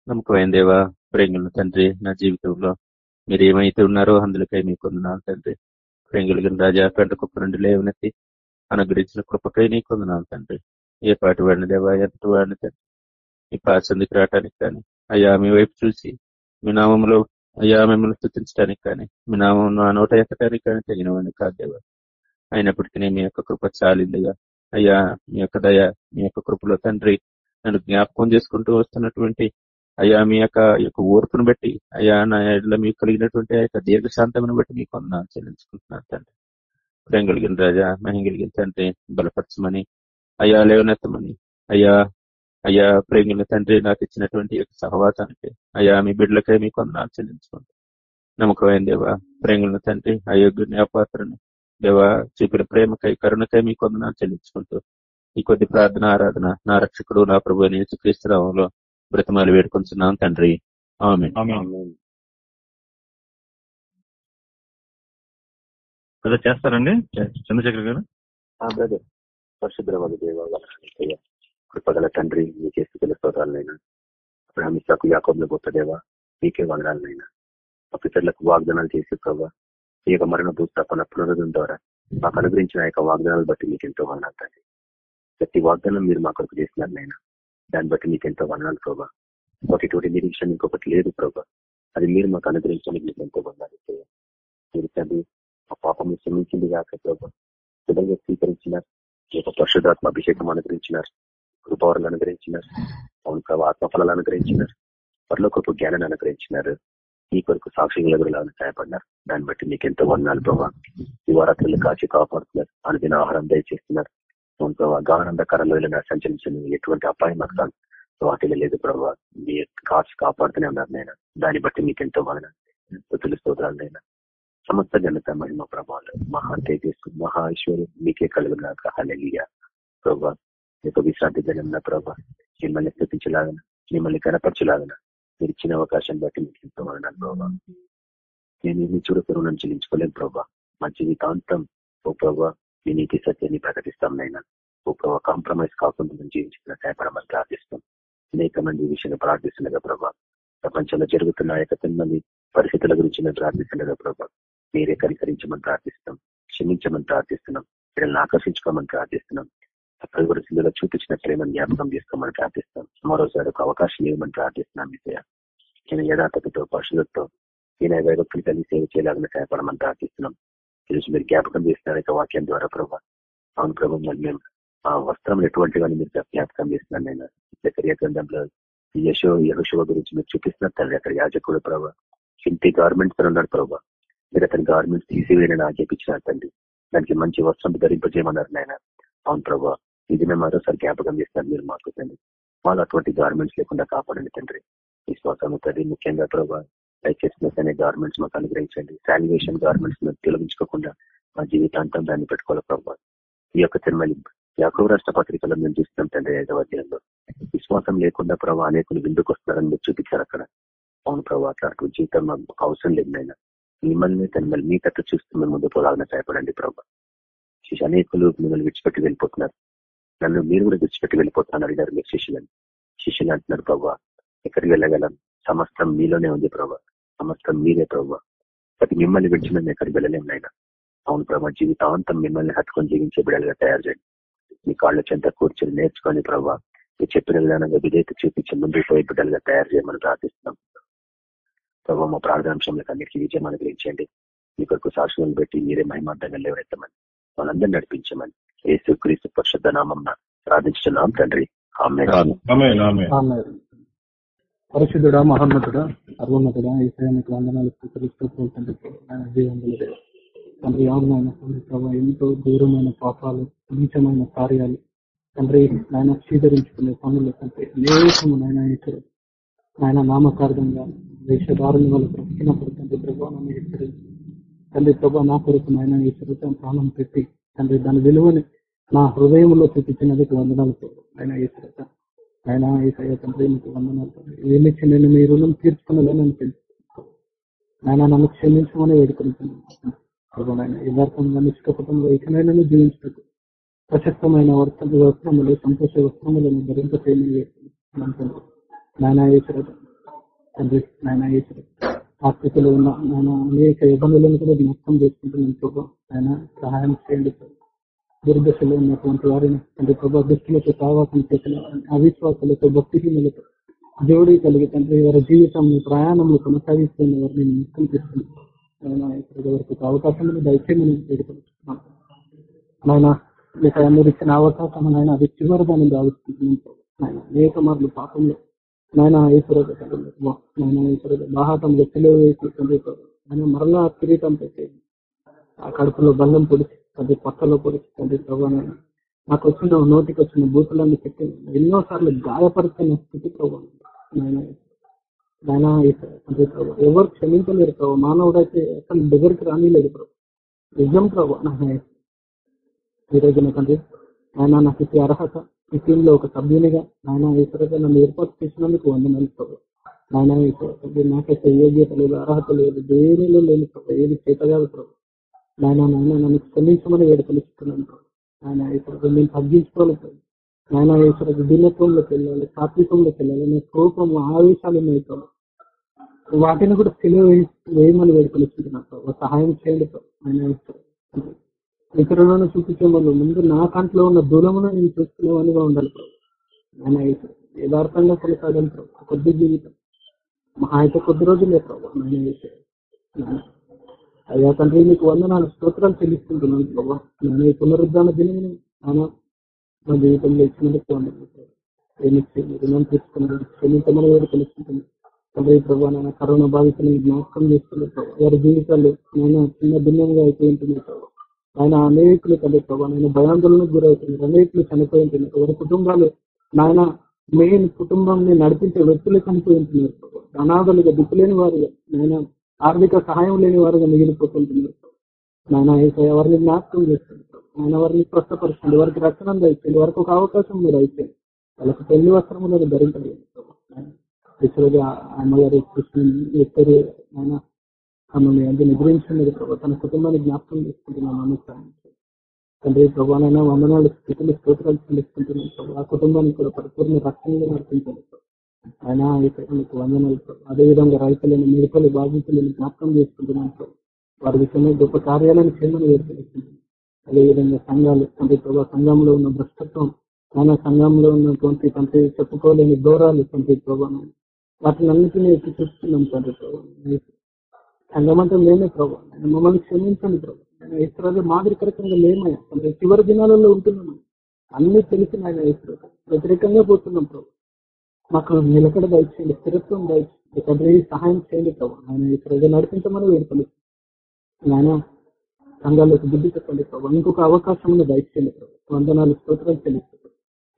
నమ్మకమైన దేవా ప్రేంగుల తండ్రి నా జీవితంలో మీరు ఏమైతే ఉన్నారో అందులకై మీకు వందనాలు తండ్రి. ప్రేంగులు రాజా పెంట కుప్ప నుండి లేవనెత్తి అనుగ్రహించిన కృపకై నీకు వందనాలు తండ్రి. ఏ పాటి వాడిని దేవా ఎంత వాడిని తండ్రి. మీ పాసందికి రావటానికి కానీ అయ్యా మీ వైపు చూసి మీ నామంలో అయ్యా మిమ్మల్ని స్థుతించడానికి కానీ మీ నామం నా నోట ఎక్కడానికి కానీ తగినవాడిని కాదు దేవా. అయినప్పటికీ మీ యొక్క కృప చాలిందిగా. అయ్యా మీ యొక్క దయ మీ యొక్క కృపలో తండ్రి నన్ను జ్ఞాపకం చేసుకుంటూ వస్తున్నటువంటి అయ్యా మీ యొక్క యొక్క ఓర్పును బట్టి అయ్యా నా ఇళ్ళ మీకు కలిగినటువంటి ఆ యొక్క దీర్ఘశాంతమును బట్టి మీకు వందనాలు చెల్లించుకుంటున్నాను తండ్రి. ప్రేమ కలిగిన రాజా మహిం కలిగిన తండ్రి బలపరచమని అయ్యా లేవనెత్తమని అయ్యా అయ్యా ప్రేమిల తండ్రి నాకు ఇచ్చినటువంటి యొక్క సహవాసానికి అయ్యా మీ బిడ్డలకై మీకు వందనాలు చెల్లించుకోండి నమ్మకమైన దేవా ప్రేమిల తండ్రి అయోగ్య జ్ఞాపాత్రను దేవా చూపిన ప్రేమకై కరుణకై మీకు వందనాలు చెల్లించుకుంటూ ఈ కొద్ది ప్రార్థన ఆరాధన నా రక్షకుడు నా ప్రభు క్రీస్తురామంలో బ్రతమాలు వేడుకొంచున్నాం తండ్రి. ఆమె చేస్తారండి? చంద్రశేఖర్ గారు? బ్రదర్ పరిశుభ్రవాద దేవ కృపగల తండ్రి మీకే స్థితుల స్తోత్రాలనైనా అబ్రహమిసాకు యాకోబ్ల గొప్ప దేవ మీకే వందనాలనైనా మా పితరులకు వాగ్దానాలు చేసి ప్రభావ ఈ యొక్క మరణ భూస్థాపన పునరుద్ధం ద్వారా మాకు అనుగ్రహించిన యొక్క వాగ్దానాలు బట్టి మీకు ఎంతో వందనాలు ప్రతి వాగ్దానం మీరు మా కొరకు చేసినారనైనా దాన్ని బట్టి మీకు ఎంతో వందనాలు ప్రభా. ఒకటి నిరీక్షణ ఇంకొకటి లేదు ప్రభా. అది మీరు మాకు అనుగ్రహించడానికి మీకు ఎంతో వందాలు మీరు తండ్రి ఆ పాపం క్షమించింది కాక ప్రభా. సుధంగా స్వీకరించినారు. ఈ యొక్క పరిశుధాత్మ అభిషేకం అనుగ్రహించినారు. కృపవరాలు అనుగ్రహించినారు. అవును ప్రభావ ఆత్మఫలాలు అనుగ్రహించినారు. పరలోకపు జ్ఞానాన్ని అనుగ్రహించినారు. ఈ కొరకు సాక్షిగా ఎదురులాగా సహాయపడినారు. దాన్ని బట్టి మీకు ఎంతో వందనాలు ప్రభావ ఈ వారాత్రులు కాచి కాపాడుతున్నారు. అనుదిన ఆహారం దయచేస్తున్నారు. ప్రభావ గానందకరంలో వెళ్ళిన సంచరించిన ఎటువంటి అపాయం నాకు వాటిలో లేదు ప్రభావ మీ కాచి కాపాడుతూనే ఉన్నారు నేను దాన్ని బట్టి మీకు ఎంతో వదనాలు స్తోత్రాలు నేను సమస్త ఘనత మహిమ ప్రభావాలు మహా తేజస్సు మహా ఐశ్వర్యం మీకే కలుగునాక హలలియ ప్రభా యొక్క విశ్రాంతి జనంలో ప్రభా మిమ్మల్ని స్థుతించలాగన మిమ్మల్ని కనపరచలాగన మీరు ఇచ్చిన అవకాశం బట్టి మీకు ఎంతో అన్నాను ప్రభా. నేను ఇన్ని చూడకరు నన్ను చెల్లించుకోలేను ప్రభా. మా జీవితాంతం ఓ ప్రభా మీ నీతి సత్యాన్ని ప్రకటిస్తాం నైనా ఓ కాంప్రమైజ్ కాకుండా మేము జీవించిన సహాయపడమని ప్రార్థిస్తాం అనేక మంది విషయంలో ప్రార్థిస్తుండగా ప్రభా ప్రపంచంలో జరుగుతున్న యొక్క మంది పరిస్థితుల గురించి మేము ప్రార్థిస్తుండగా ప్రభా మీరే కనికరించమని ప్రార్థిస్తున్నాం క్షమించమని ప్రార్థిస్తున్నాం వీళ్ళని ఆకర్షించుకోమని ప్రార్థిస్తున్నాం అక్కడ చూపించిన ప్రేమను జ్ఞాపకం చేసుకోమని ప్రార్థిస్తాం మరోసారి ఒక అవకాశం ఇవ్వమని ప్రార్థిస్తున్నాం విజయ నేను యథార్థతతో పశువులతో ఈయన వైభక్తులు కలిసి సేవ చేయాలని సహాయపడమని ప్రార్థిస్తున్నాం. ఈరోజు మీరు జ్ఞాపకం చేస్తున్నారు వాక్యం ద్వారా ప్రభావ అవును ప్రభు మరి మేము ఆ వస్త్రం ఎటువంటిగా మీరు జ్ఞాపకం చేస్తున్నాను నేను. చక్రియ గ్రంథంలో యశో యహోశివ గురించి మీరు చూపిస్తున్నారు తండ్రి అక్కడ యాజకుడు ప్రభావ ఇంటి గార్మెంట్స్ ఉన్నాడు ప్రభావ మీరు అతని గార్మెంట్స్ తీసివేయని ఆజ్ఞాపించినారు తండ్రి దానికి మంచి వస్త్రం ధరింపజేయమన్నారు నాయన. అవును ప్రభావ ఇది మేము మరోసారి జ్ఞాపకం చేస్తున్నారు మీరు మాకు తండ్రి వాళ్ళు అటువంటి గార్మెంట్స్ లేకుండా కాపాడండి తండ్రి. విశ్వాసం తండ్రి ముఖ్యంగా ప్రభావ రైచియస్నెస్ అనే గవర్నమెంట్స్ మాకు అనుగ్రహించండి. శాల్యువేషన్ గవర్నమెంట్స్ మేము తొలగించుకోకుండా మా జీవితాంతం దాన్ని పెట్టుకోవాలి ప్రభావ. ఈ యొక్క తిరుమలి యాకవ రాష్ట్ర పత్రికలో మేము చూస్తున్నాం తండ్రి ఐదవ అధ్యాయంలో. విశ్వాసం లేకుండా ప్రభావ అనేకులు విందుకు వస్తున్నారని మీరు చూపించారు అక్కడ. అవును ప్రభావ అట్లా జీవితం మాకు అవసరం లేదు మిమ్మల్ని తన మీ కట్ట చూస్తూ మేము ముందు పోలాలని సహాయపడండి ప్రభావ అనేకులు మిమ్మల్ని విడిచిపెట్టి వెళ్ళిపోతున్నారు. నన్ను మీరు కూడా విడిచిపెట్టి వెళ్ళిపోతున్నారు అడిగారు మీరు శిష్యులని. శిష్యులు అంటున్నారు ప్రభావ ఎక్కడికి వెళ్ళగలం? సమస్తం మీలోనే ఉంది ప్రభావ సమస్తం మీరే ప్రభావ ప్రతి మిమ్మల్ని విడిచి మేము ఎక్కడికి వెళ్ళలేము నాయన. అవును ప్రభావ జీవితాంతం మిమ్మల్ని హత్తుకొని జీవించే బిడ్డలుగా తయారు చేయండి. మీ కాళ్ళ చెంత కూర్చొని నేర్చుకొని ప్రభావ మీరు చెప్పిన విధానంగా విధేయత చూపించి ముందుకు పోయే బిడ్డలుగా తయారు చేయమని ప్రార్థిస్తున్నాం. ప్రభావ మా ప్రార్థనాంశంలో అన్నిటికీ విజయం అనుగ్రహించండి. మీ కొరకు సాక్షులను పెట్టి మీరే మహిమార్థంగా లేవనెత్తమని వాళ్ళందరూ నడిపించమని ఏసు క్రీస్తు పరిశుద్ధ నామం ప్రార్థించున్నాం తండ్రి. ఆమె ఆమేన్, ఆమేన్. ఆమె పరిశుద్ధుడా మహోన్నతుడా సర్వోన్నతుడా ఈశానికి వందనాలు స్థితులు తండ్రి ఆయన తండ్రి ప్రభావ ఎంతో దూరమైన పాపాలు నీచమైన కార్యాలు. తండ్రి నాయన స్వీకరించుకునే పనులు తండ్రి అనేకము నాయన ఇతరు నాయన నామకార్థంగా దేశదారుని వాళ్ళు బ్రతికినప్పుడు తండ్రి ప్రభావం హెచ్చరించి తండ్రి ప్రభా నా కొరకు నాయన ఈ చరిత్ర ప్రాణం పెట్టి తండ్రి దాని విలువని నా హృదయంలో చూపించినందుకు వందనాలు ఆయన ఈ చరిత్ర ఆయన ఈ తండ్రి మీకు వందనాలు తండ్రి. నేను మీ రుణం తీర్చుకున్నదని నేను తెలుసు ఆయన నన్ను క్షమించమని వేడుకుంటున్నాను. ప్రభు నాయన యథార్థంగా నిష్కపటంలో ఇకనైనా జీవించటకు ప్రశస్తమైన వర్త వస్త్రములు సంతోష వస్త్రములను ధరింప చేయమని వేడుకుంటున్నాను నాయన ఈశ్వర తండ్రి నాయన ఈశ్వర ఆ ఉన్న నాయన అనేక ఇబ్బందులను కూడా జ్ఞాపకం చేసుకుంటున్నాను ప్రభు. ఆయన సహాయం చేయండి సార్ దుర్దశలో ఉన్నటువంటి వారిని తండ్రి ప్రభా దుష్టులతో సావాసం చేసిన అవిశ్వాసాలతో భక్తిహీనులతో జోడీ కలిగి తండ్రి వారి జీవితం ప్రయాణంలో కొనసాగిస్తున్న వారిని ముఖ్యం చేస్తుంది వరకు అవకాశం దయచేయమని వేడుకుంటున్నాను నాయన మీకు అందరు ఇచ్చిన అవకాశం నాయన అది చివరి దాన్ని భావిస్తున్నాను. నాయన అనేక మార్లు పాపంలో నాయన ఈశ్వర నాయన ఈశ్వర బాహాటంలో తెలియ వేసి తండ్రి ఆయన మరలా కిరీటం పెట్టేది ఆ కడుపులో బల్లం పొడిచి తండ్రి పక్కలో పొడిచి తండ్రి ప్రభు నాకు వచ్చిన నోటికి వచ్చిన బూతులన్నీ పెట్టి ఎన్నో సార్లు గాయపరిచిన స్థితి ప్రభావం తండ్రి ప్రభావ ఎవరు క్షమించలేరు ప్రభు. మానవుడైతే అసలు దగ్గరికి రానిలేదు ప్రభు. నిజం ప్రభు నాయన. ఈ రోజున తండ్రి ఆయన నాకు ఇచ్చే అర్హత ఈ టీమ్లో ఒక సభ్యునిగా నాయన ఈశ్వరగా నన్ను ఏర్పాటు చేసినందుకు వందనాలు ప్రభు. నాయన ఈశ్వర నాకైతే యోగ్యత లేదు అర్హత లేదు దేనిలో లేని ప్రభు ఏది చేత కాదు ప్రభు. నాయన నాయన నన్ను క్షమించమని వేడుకొనిస్తున్నాను ఆయన ఇప్పుడు నేను తగ్గించుకోవాలి ప్రభు నాయన ఈశ్వర దినత్వంలోకి వెళ్ళాలి సాత్వికంలోకి వెళ్ళాలి నా కోపం ఆవేశాలు ఉన్నాయి వాటిని కూడా తెలియ వేయమని వేడుకొనిస్తున్నాను సహాయం చేయండి ఆయన ఇతరులను చూపించే వాళ్ళు ముందు నా కంట్లో ఉన్న దూరమును నేను చూసుకునేవాడిగా ఉండాలి ఆయన ఈశ్వర యథార్థంగా కొనసాగాలి కొద్ది జీవితం. మహా అయితే కొద్ది రోజులే ప్రభు. అయ్యా తండ్రి నీకు వందనాలు. స్తోత్రాలు చెల్లిస్తుంటున్నాను బాబా నేను ఈ పునరుద్ధరణ దినమును నానా మా జీవితంలో ఇచ్చినందుకు వందనాలు ప్రభు. ఏమిచ్చి తీసుకున్నాను. క్షమించమని వేరు తెలుసుకుంటున్నాను. తండ్రి ప్రభా నాయన కరోనా బాధితులను జ్ఞాపకం చేస్తున్నారు ప్రభావ వారి జీవితాలు నేను చిన్న భిన్నంగా అయిపోయింటున్నాయి ప్రభావ ఆయన అనేకులు తండ్రి ప్రభా నేను భయాందోళనకు గురవుతున్నారు. అనేకులు చనిపోయింటున్నారు వారి కుటుంబాలు నాయన మెయిన్ కుటుంబాన్ని నడిపించే వ్యక్తులు చనిపోయింటున్నారు ప్రభావ అనాథలుగా దిక్కులేని వారు నాయన ఆర్థిక సహాయం లేని వారుగా మిగిలిపోతుంటున్నారు. నాయన ఏసై ఎవరిని జ్ఞాపకం చేస్తున్నారు ఆయన ఎవరిని స్వస్థపరచండి వారికి రక్షణ దయచేయండి. వారికి ఒక అవకాశం మీరు అయితే వాళ్ళకి పెళ్ళి వస్త్రములను ధరించలేదు ఈశ్వరుగా అమ్మగారు కృష్ణ ఆయన ఆమె అది నిద్రించినది ప్రభావ తన కుటుంబాన్ని జ్ఞాపకం చేసుకుంటున్నాను ఆమె సాయం తండ్రి ప్రభావైనా వందనాలు స్థితిని స్తోత్రాలు చెల్లిస్తుంటున్నాను ప్రభు. ఆ కుటుంబాన్ని కూడా పరిపూర్ణ రక్షణగా నడిపించాలి అయినా ఆయన ఇక్కడ మీకు వందనాలు అదేవిధంగా రైతులను మిడతలు బాధితులను జ్ఞాపకం చేసుకుంటున్నాను వారి విషయంలో గొప్ప కార్యాలను చేయమని వేడుకుంటున్నాను అదేవిధంగా సంఘాలు తండ్రి ప్రభావ సంఘంలో ఉన్న భ్రష్టత్వం ఆయన సంఘంలో ఉన్నటువంటి తండ్రి చెప్పుకోలేని గౌరవాలు తండ్రి ప్రభావం వాటిని అన్నింటినీ ఎత్తి చూస్తున్నాం తండ్రి ప్రభావం సంఘం మేమే ప్రభావం మమ్మల్ని క్షమించండి ప్రభావం ఆయన మాదిరికరకంగా మేమయ్యా తండ్రి చివరి దినాలలో ఉంటున్నాం. అన్ని తెలిసిన ఆయన ఇస్రాయల్ వ్యతిరేకంగా పోతున్నాం ప్రభు. మాకు నిలకడ దయచేయండి స్థిరత్వం దయచేయండి తండ్రి సహాయం చేయండి ప్రభు. ఆయన ప్రజలు నడిపించమని వేడుకొని ఆయన సంఘాలకు బుద్ధి చెప్పండి ప్రభు. ఇంకొక అవకాశం ఉన్న దయచేయండి ప్రభు. వందనాలు స్తోత్రాలు చెల్లిస్తుంది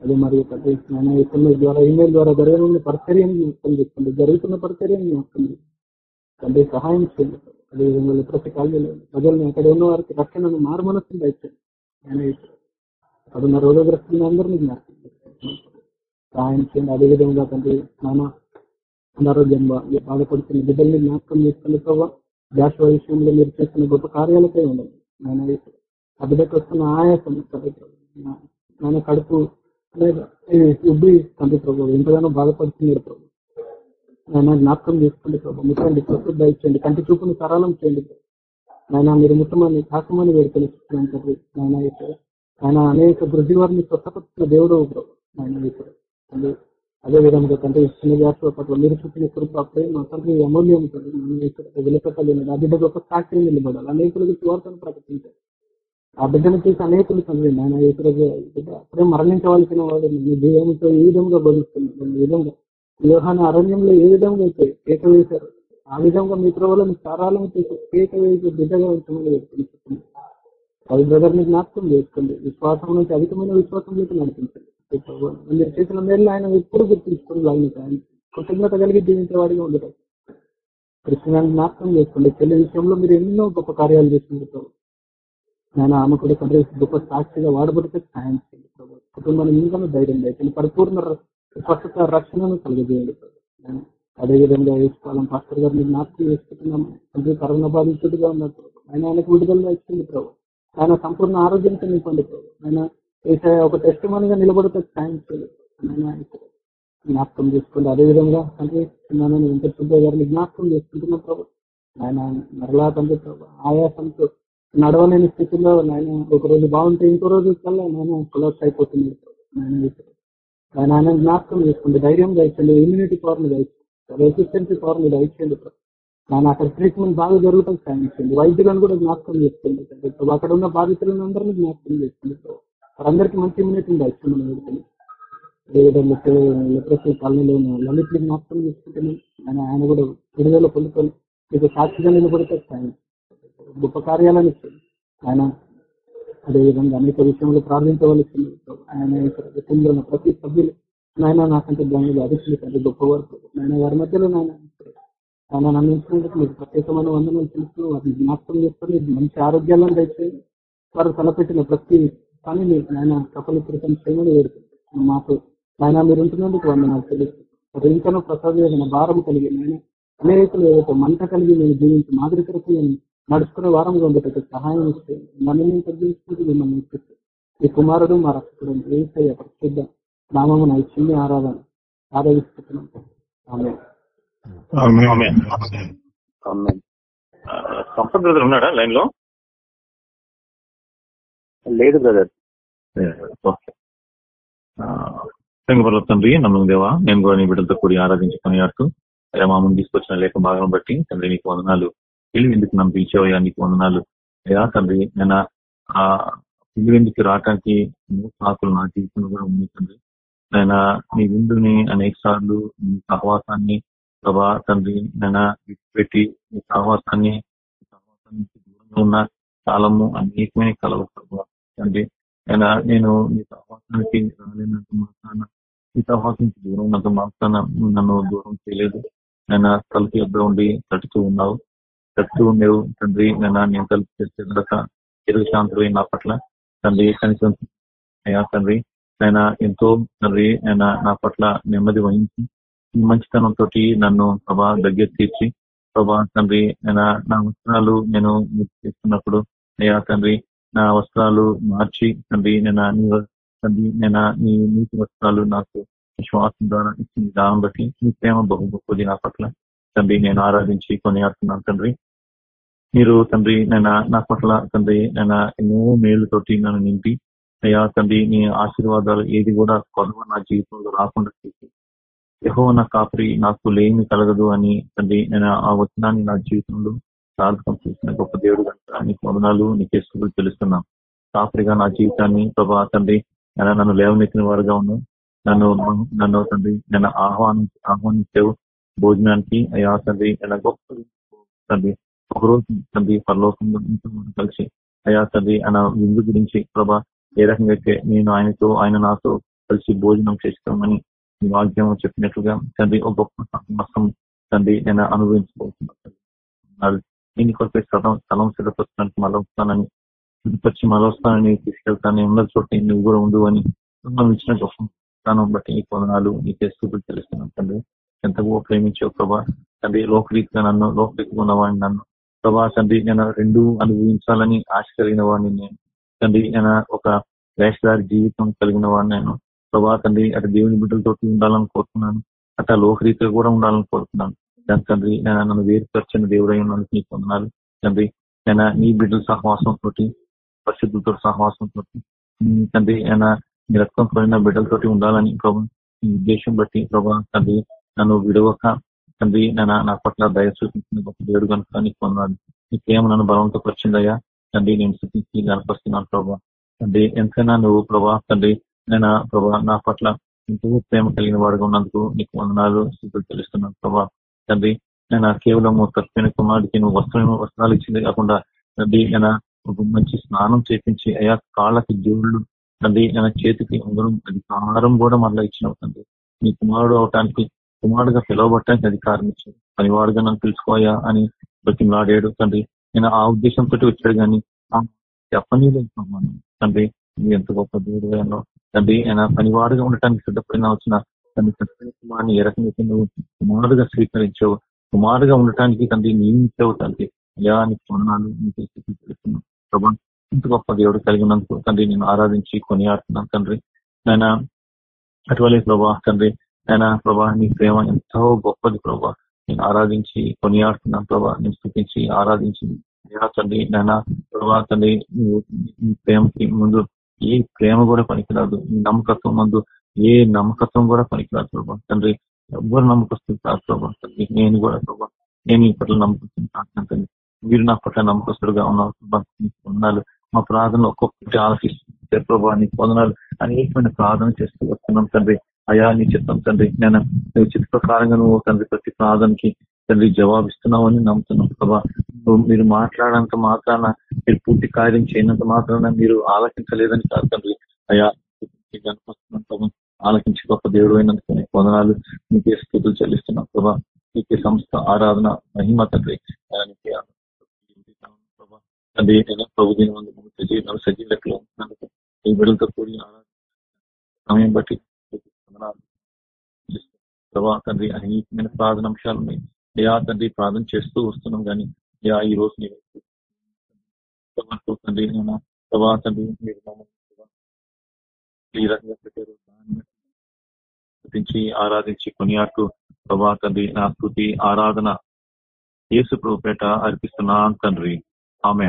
అదే మరియు తండ్రి ఆయన ఎస్ఎంఎస్ ద్వారా ఈమెయిల్ ద్వారా జరగనున్న పరిచర్యాన్ని జ్ఞాపకం చేసుకోండి. జరుగుతున్న పరిచర్యాన్ని జ్ఞాపకం తండ్రి సహాయం చేయండి అదేవిధంగా ప్రతి కాలంలో ప్రజలను అక్కడ ఉన్న వారికి రక్షణను మారుమనస్సును దయచేయండి ఆయన అక్కడున్న రోగగ్రస్తులను అందరినీ జ్ఞాపకం సహాయం చేయండి అదేవిధంగా తండ్రి నాన్న అనారోగ్యం బాధపడుతున్న బిడ్డల్ని జ్ఞాపకం చేసుకుని ప్రభావ జాషువా విషయంలో మీరు చేస్తున్న గొప్ప కార్యాలపై ఉండండి నాయన యేసు. ఆ బిడ్డకు వస్తున్న ఆయాసం తండ్రి ప్రభు. కడుపు ఉబ్బి తండ్రి ప్రభు ఎంతగానో బాధపడుతున్నారు ప్రభు నాయన జ్ఞాపకం చేసుకోండి ప్రభు ముట్టండి ప్రస్తుత ఇచ్చండి కంటి చూపుని సరళం చేయండి నాయన మీరు ముట్టమని తాకమని వేడుకొనిస్తున్నాను తండ్రి నాయన ఇక్కడ ఆయన అనేక వృద్ధి వారిని స్వస్థపరుస్తున్న దేవుడు ప్రభు నాయన ఇక్కడ తండ్రి అదే విధంగా తండ్రి చిన్న జాతర పట్ల మీరు చూపిన కృప ప్రేమ తండ్రి అమూల్యం తండ్రి మనం ఇక్కడ వెలుపట్టలేని ఆ బిడ్డ గొప్ప సాక్షి నిలబడాలి. అనేకులకు సువార్తను ప్రకటించాలి. ఆ బిడ్డను చూసి అనేకులు తండ్రి నాయన ఇక్కడ అప్పుడే మరణించవలసిన వాడు మీ జీవంతో ఏ విధంగా బోధిస్తున్నాడు. ఈ విధంగా వ్యూహాన అరణ్యంలో ఏ విధంగా అయితే కేక వేశారు ఆ విధంగా మీ ప్రభులను సారాలను చేసి కేక వేసి బిడ్డగా ఉంచమని వేడుకుంటున్నాను అది బ్రదర్ని జ్ఞాపకం చేసుకోండి. విశ్వాసం నుంచి అధికమైన విశ్వాసంలోకి నడిపించండి. మీరు చేసిన మేరలో ఆయన ఎప్పుడు గుర్తించుకుని లాగిన కృతజ్ఞత కలిగి జీవించే వాడిగా ఉండటం. కృష్ణాన్ని నాశనం చేసుకోండి. చెల్లి విషయంలో మీరు ఎన్నో గొప్ప కార్యాలు చేస్తుంటారు నేను ఆమె కూడా తండ్రి గొప్ప సాక్షిగా వాడబడితే సాయం చేయండి ప్రభావ కుటుంబాన్ని ఇంకా ధైర్యం దయచండి పరిపూర్ణ స్వచ్ఛత రక్షణను కలిగజేయండి అదేవిధంగా వేసుకోవాలం పాస్టర్ గారు మీరు నాశనం చేసుకుంటున్నాం. తండ్రి కరోనా బాధితుడిగా ఉన్నారు ఆయన ఆయనకు విడుదల ఇచ్చింది ప్రభు. ఆయన సంపూర్ణ ఆరోగ్యంతో నింపండి ప్రభు. ఆయన ఒక టెస్ట్ మనగా నిలబడితే సాయం చేయాలి జ్ఞాపకం చేసుకోండి. అదేవిధంగా తండ్రి నేను వెంకట గారిని జ్ఞాపకం చేసుకుంటున్నాం ప్రభు. ఆయన మరలా తండ్రి ప్రభు ఆయాసంతో నడవలేని స్థితిలో ఆయన ఒక రోజు బాగుంటే ఇంకో రోజు కల్లా నేను కొలాప్స్ అయిపోతుంది ఆయన ఆయన జ్ఞాపకం చేసుకోండి. ధైర్యం దయచండి ఇమ్యూనిటీ పవర్ని దయచండి రెసిస్టెన్సీ పవర్ని దయచేయండి ప్రభు. ఆయన అక్కడ ట్రీట్మెంట్ బాగా జరుగుతుంది. సాధించండి వైద్యులను కూడా జ్ఞాపకం చేసుకోండి. అక్కడ ఉన్న బాధితులను అందరినీ జ్ఞాపకం చేసుకోండి వారందరికీ మంచి ఇమ్యూనిటీని దయచండి మనం వేడుకొని అదేవిధంగా లిటరసీ కాలనీలో ఉన్న లలిత్ని జ్ఞాపకం చేసుకుంటున్నాం ఆయన ఆయన కూడా విడుదల పొందుకొని మీకు సాక్షిగా నిలబడితే ఆయన గొప్ప కార్యాలను ఇస్తుంది ఆయన అదేవిధంగా అనేక విషయంలో ప్రార్థించవలసి ఆయన కుటుంబంలో ఉన్న ప్రతి సభ్యులు నాయన నాకంటే దానిలో అధికులు గొప్ప వరకు. నాయన వారి మధ్యలో నాయన ఆయన నన్ను మీకు ప్రత్యేకమైన వందనం తెలుస్తూ వారిని జ్ఞాపకం చేసుకొని మంచి ఆరోగ్యాలను దయచేయండి. వారు తలపెట్టిన ప్రతి పనిని ఆయన సఫలీకృతం చేయమని వేడుకుంటున్నాను మాకు ఆయన మీరు ఉంటున్నందుకు వందనాలు తెలుసు మరి ఇంకనూ ప్రసాదమైన భారం కలిగి నేను అనేకులు ఏదైతే మంట కలిగి నేను జీవించి మాదిరి కొరకు నేను నడుచుకునే వారంగా ఉండేటట్టు సహాయం ఇస్తే నేను తగ్గించుకుంటూ మిమ్మల్ని ఇప్పిస్తూ ఈ కుమారుడు మా రక్షకుడు ఏసయ్య పరిశుద్ధ నామము నా చిన్ని ఆరాధన ఆరాధిస్తున్నాం. సంపత్ బ్రదర్ ఉన్నాడా లైన్లో లేదు బ్రదర్. తండ్రి నమ్మకం దేవా నేను కూడా నీ బిడ్డలతో కూడి ఆరాధించుకుని ఆడుతూ అయ్యా మా ముందు తీసుకొచ్చిన లేఖ భాగం బట్టి తండ్రి నీకు వందనాలు. ఇల్లు ఎందుకు నన్ను పిలిచేవయ్యా నీకు వందనాలు. అయ్యా తండ్రి నేను ఆ ఇల్లు ఎందుకు రావటానికి ఆకులు నా జీవితంలో కూడా ఉంది తండ్రి. నేను నీ విందుని అనేక సార్లు నీ సహవాసాన్ని ప్రభా తండ్రి నేను పెట్టి నీ సహవాసాన్ని సహవాసానికి దూరంగా ఉన్న కాలము అనేకమైన కలవు ప్రభావ తండ్రి అయినా నేను నీ సహవాసానికి రాలేనంత మాత్రాన నీ సహవాసానికి దూరం ఉన్నంత మాత్రాన నన్ను దూరం చేయలేదు. నేను తలుపు యొద్ద ఉండి తట్టుతూ ఉన్నావు. తట్టుతూ ఉండేవు. తండ్రి నేను నేను తలుపు తెచ్చేదాకా ఎరుగు శాంతులై నా పట్ల తండ్రి కనీసం అయ్యా తండ్రి ఆయన ఎంతో తండ్రి ఆయన నా పట్ల నెమ్మది వహించి మంచితనంతో నన్ను ప్రభా దగ్గర తీర్చి ప్రభా తండ్రి ఆయన నా వస్త్రాలు నేను చేస్తున్నప్పుడు అయ్యా తండ్రి నా వస్త్రాలు మార్చి తండ్రి నేను నీ తండ్రి నేను నీ నీతి వస్త్రాలు నాకు విశ్వాసం ద్వారా ఇచ్చిన దానం బట్టి నీ ప్రేమ బహు గొప్పది నా పట్ల. తండ్రి నేను ఆరాధించి కొనియాడుతున్నాను తండ్రి. మీరు తండ్రి నేను నా పట్ల తండ్రి నేను ఎన్నో మేలుతోటి నన్ను నింపి అయ్యా తండ్రి నీ ఆశీర్వాదాలు ఏది కూడా కొరవ నా జీవితంలో రాకుండా చేసి యహో నా కాపరి నాకు లేమి కలగదు అని తండ్రి నేను ఆ వచనాన్ని నా జీవితంలో సాధకం చేసిన గొప్ప దేవుడు కనుక నీకు వందనాలు నీకే స్థుతులు తెలుస్తున్నాం. కాపరిగా నా జీవితాన్ని ప్రభా తండ్రి నన్ను లేవనెత్తిన వారుగా ఉన్నావు నన్ను నన్ను తండ్రి నన్ను ఆహ్వాని ఆహ్వానించావు. భోజనానికి అయ్యా తండ్రి నన్ను గొప్ప తండ్రి ఒకరోజు తండ్రి పరలోకంలో కలిసి అయ్యా తండ్రి ఆయన విందు గురించి ప్రభా ఏ రకంగా అయితే నేను ఆయనతో ఆయన నాతో కలిసి భోజనం చేస్తామని మీ వాక్యం చెప్పినట్లుగా తండ్రి ఒక గొప్ప సమస్తం తండ్రి నేను అనుభవించబోతున్నాను నేను కొరకు స్థలం స్థలం సిద్ధపరచడానికి మళ్ళీ వస్తానని సిద్ధపరిచి మళ్ళీ వస్తానని తీసుకెళ్తాను ఉన్న చోట నువ్వు కూడా ఉండు అని మనం ఇచ్చిన గొప్ప స్థానం బట్టి నీ పొందనాలు నీ స్థుతులు తెలుస్తున్నాను తండ్రి. ఎంత గో ప్రేమించావు ప్రభా. తండ్రి లోకరీతిగా నన్ను లోకరీతిగా ఉన్నవాడిని నన్ను ప్రభా తండ్రి నేను రెండు అనుభవించాలని ఆశ కలిగిన వాడిని నేను. తండ్రి నేను ఒక వేషధారి జీవితం కలిగిన వాడిని నేను. ప్రభా తండ్రి అటు దేవుని బిడ్డలతో ఉండాలని కోరుతున్నాను అట్లా లోకరీతిగా కూడా ఉండాలని కోరుతున్నాను దాని తండ్రి నేను నన్ను వేరుపరచిన దేవుడై ఉన్నందుకు నీకు వందనాలు. తండ్రి నేను నీ బిడ్డల సహవాసంతో పరిశుద్ధులతో తోటి తండ్రి ఆయన నీ రక్తం పోయిన బిడ్డలతోటి ఉండాలని ప్రభు నీ ఉద్దేశం బట్టి ప్రభా తండ్రి నన్ను విడవక తండ్రి నేను నా పట్ల దయ చూపించిన గొప్ప దేవుడు కనుక నీకు పొందాలి నీ ప్రేమ నన్ను బలవంతో వచ్చిందయ్యా తండ్రి నేను శుద్ధించి కనపరుస్తున్నాను ప్రభా. తండ్రి ఎంతైనా నువ్వు ప్రభా తండ్రి నేను ప్రభా నా పట్ల ఎంతో ప్రేమ కలిగిన వాడుగా ఉన్నందుకు నీకు వందనాలు స్థితులు తెలుస్తున్నాను ప్రభా. తండ్రి నేను కేవలం తప్పిన కుమారుడికి నువ్వు వస్త్రం వస్త్రాలు ఇచ్చింది కాకుండా తండ్రి నేను ఒక మంచి స్నానం చేపించి అయా కాళ్ళకి జోళ్ళు తండ్రి నేను చేతికి అందరం అధికారం కూడా మళ్ళీ ఇచ్చినావు తండ్రి. నీ కుమారుడు అవటానికి కుమారుడుగా పిలువబట్టడానికి అధికారం ఇచ్చాడు పనివాడుగా నన్ను పిలుచుకోయా అని నాడేడు తండ్రి. నేను ఆ ఉద్దేశంతో వచ్చాడు కానీ చెప్పని తండ్రి ఎంత గొప్ప దేవుడు అన్నావు తండ్రి ఆయన పనివాడుగా ఉండటానికి సిద్ధపడిన వచ్చిన తండ్రి కుమారుని ఏ రకంగా నువ్వు కుమారుడుగా స్వీకరించావు కుమారుగా ఉండటానికి తండ్రి నియమించావు తండ్రి. అయా నీకు కొన్నాను నీకు ప్రభా ఇంత గొప్ప దేవుడు కలిగినందుకు తండ్రి నేను ఆరాధించి కొనియాడుతున్నాను తండ్రి. ఆయన అటువంటి ప్రభా తండ్రి. ఆయన ప్రభా నీ ప్రేమ ఎంతో గొప్పది ప్రభా. నేను ఆరాధించి కొనియాడుతున్నాను ప్రభా. నేను స్థుతించి ఆరాధించి తండ్రి. నాయన ప్రభా తండ్రి నీ ప్రేమకి ముందు ఏ ప్రేమ కూడా పనికిరాదు. నమ్మకత్వం ముందు ఏ నమ్మకత్వం కూడా పనికిరాదు ప్రభా. తండ్రి ఎవరు నమ్మకస్తుంది కాదు ప్రభా. తండ్రి నేను కూడా ప్రభా నేను ఈ పట్ల నమ్మకం తండ్రి. మీరు నా పట్ల నమ్మకస్తుడుగా ఉన్నారు మా ప్రార్థన ఒక్కొక్కటి ఆలోచిస్తుంది ప్రభా నీ పొందనాలు అనేకమైన ప్రార్థన చేస్తూ వస్తున్నాం తండ్రి. అయా నీ చిత్తం తండ్రి నేను నువ్వు చిత్త ప్రకారంగా నువ్వు తండ్రి ప్రతి ప్రార్థనకి తండ్రి జవాబిస్తున్నావు అని నమ్ముతున్నాం ప్రభా. మీరు మాట్లాడంత మాత్రాన మీరు పూర్తి కార్యం చేయనంత మాత్రాన మీరు ఆలోచించలేదని కాదు తండ్రి. అయా ఆలకించి గొప్ప దేవుడు అయినందుకు వందనాలు. నీకే స్థుతులు చెల్లిస్తున్నాం. ప్రభా నీకే సంస్థ ఆరాధన మహిమ తండ్రి. తండ్రి ప్రభు దీని సజీవ సజీవ లెక్కలో ఉంటున్నందుకు ఈ బిడ్డలతో కూడిన సమయం బట్టి ప్రభా తండ్రి అనేకమైన ప్రార్థన అంశాలు ఉన్నాయి. యా తండ్రి ప్రార్థన చేస్తూ వస్తున్నాం కానీ యా ఈ రోజు నేను తండ్రి ప్రభా తండ్రి మీరు మమ్మల్ని ఈ రకంగా పెట్టారు స్థుతించి ఆరాధించి కొనియాడుతూ ప్రభా తండ్రి నా స్థుతి ఆరాధన యేసు ప్రభుపేట అర్పిస్తున్నా తండ్రి. ఆమె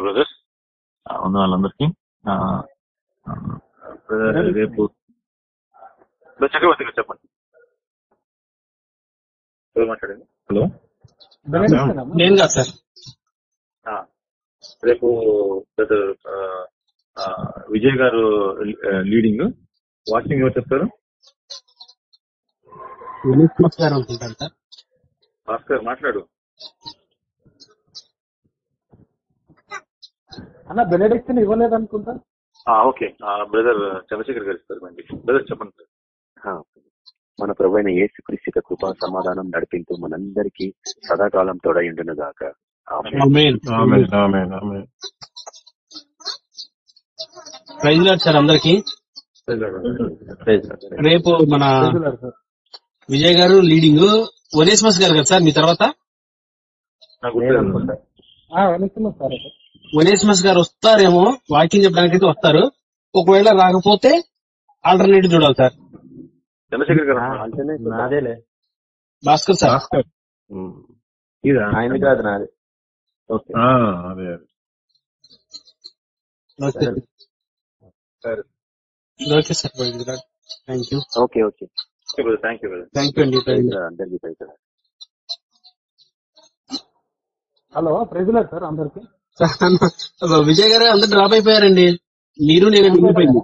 బ్రదర్స్ వాళ్ళందరికీ రేపు చక్రవర్తి గారు చెప్పండి. మాట్లాడండి హలో. నేను కాదు సార్. రేపు విజయ్ గారు లీడింగ్ వాచింగ్ ఎవరు చెప్తారు సార్. భాస్కర్ మాట్లాడు. అన్న బెనడిక్షన్ ఇవ్వలేదు అనుకుంటా ఓకే. బ్రదర్ చంద్రశేఖర్ గారు ఇస్తారు బ్రదర్ చెప్పండి మన ప్రభు అయిన ఏసుక్రీస్తు కృపా సమాధానం నడిపించు మనందరికీ సదాకాలం తోడయుండును గాక. ప్రైజ్ లాడ్ సార్ అందరికి. రేపు మన విజయ్ గారు లీడింగ్ వనేశ్మస్ గారు కదా సార్ మీ తర్వాత? వనేశ్మస్ గారు వస్తారేమో వాకింగ్ చెప్పడానికి అయితే వస్తారు. ఒకవేళ రాకపోతే ఆల్టర్నేటివ్ చూడాలి సార్. చంద్రశేఖర్ గారు నాదేలే. భాస్కర్ సార్. ఆయన కాదు నాది. ఓకే. అదే okay. Okay sir thank you. Okay okay. Thank you brother. Thank you అండి అందరికీ ప్రైజ్ హలో ప్రెజులర్ సార్ అందరికి? విజయ్ గారు అందరు డ్రాప్ అయిపోయారండి. మీరు నేను మిగిలిపోయింది.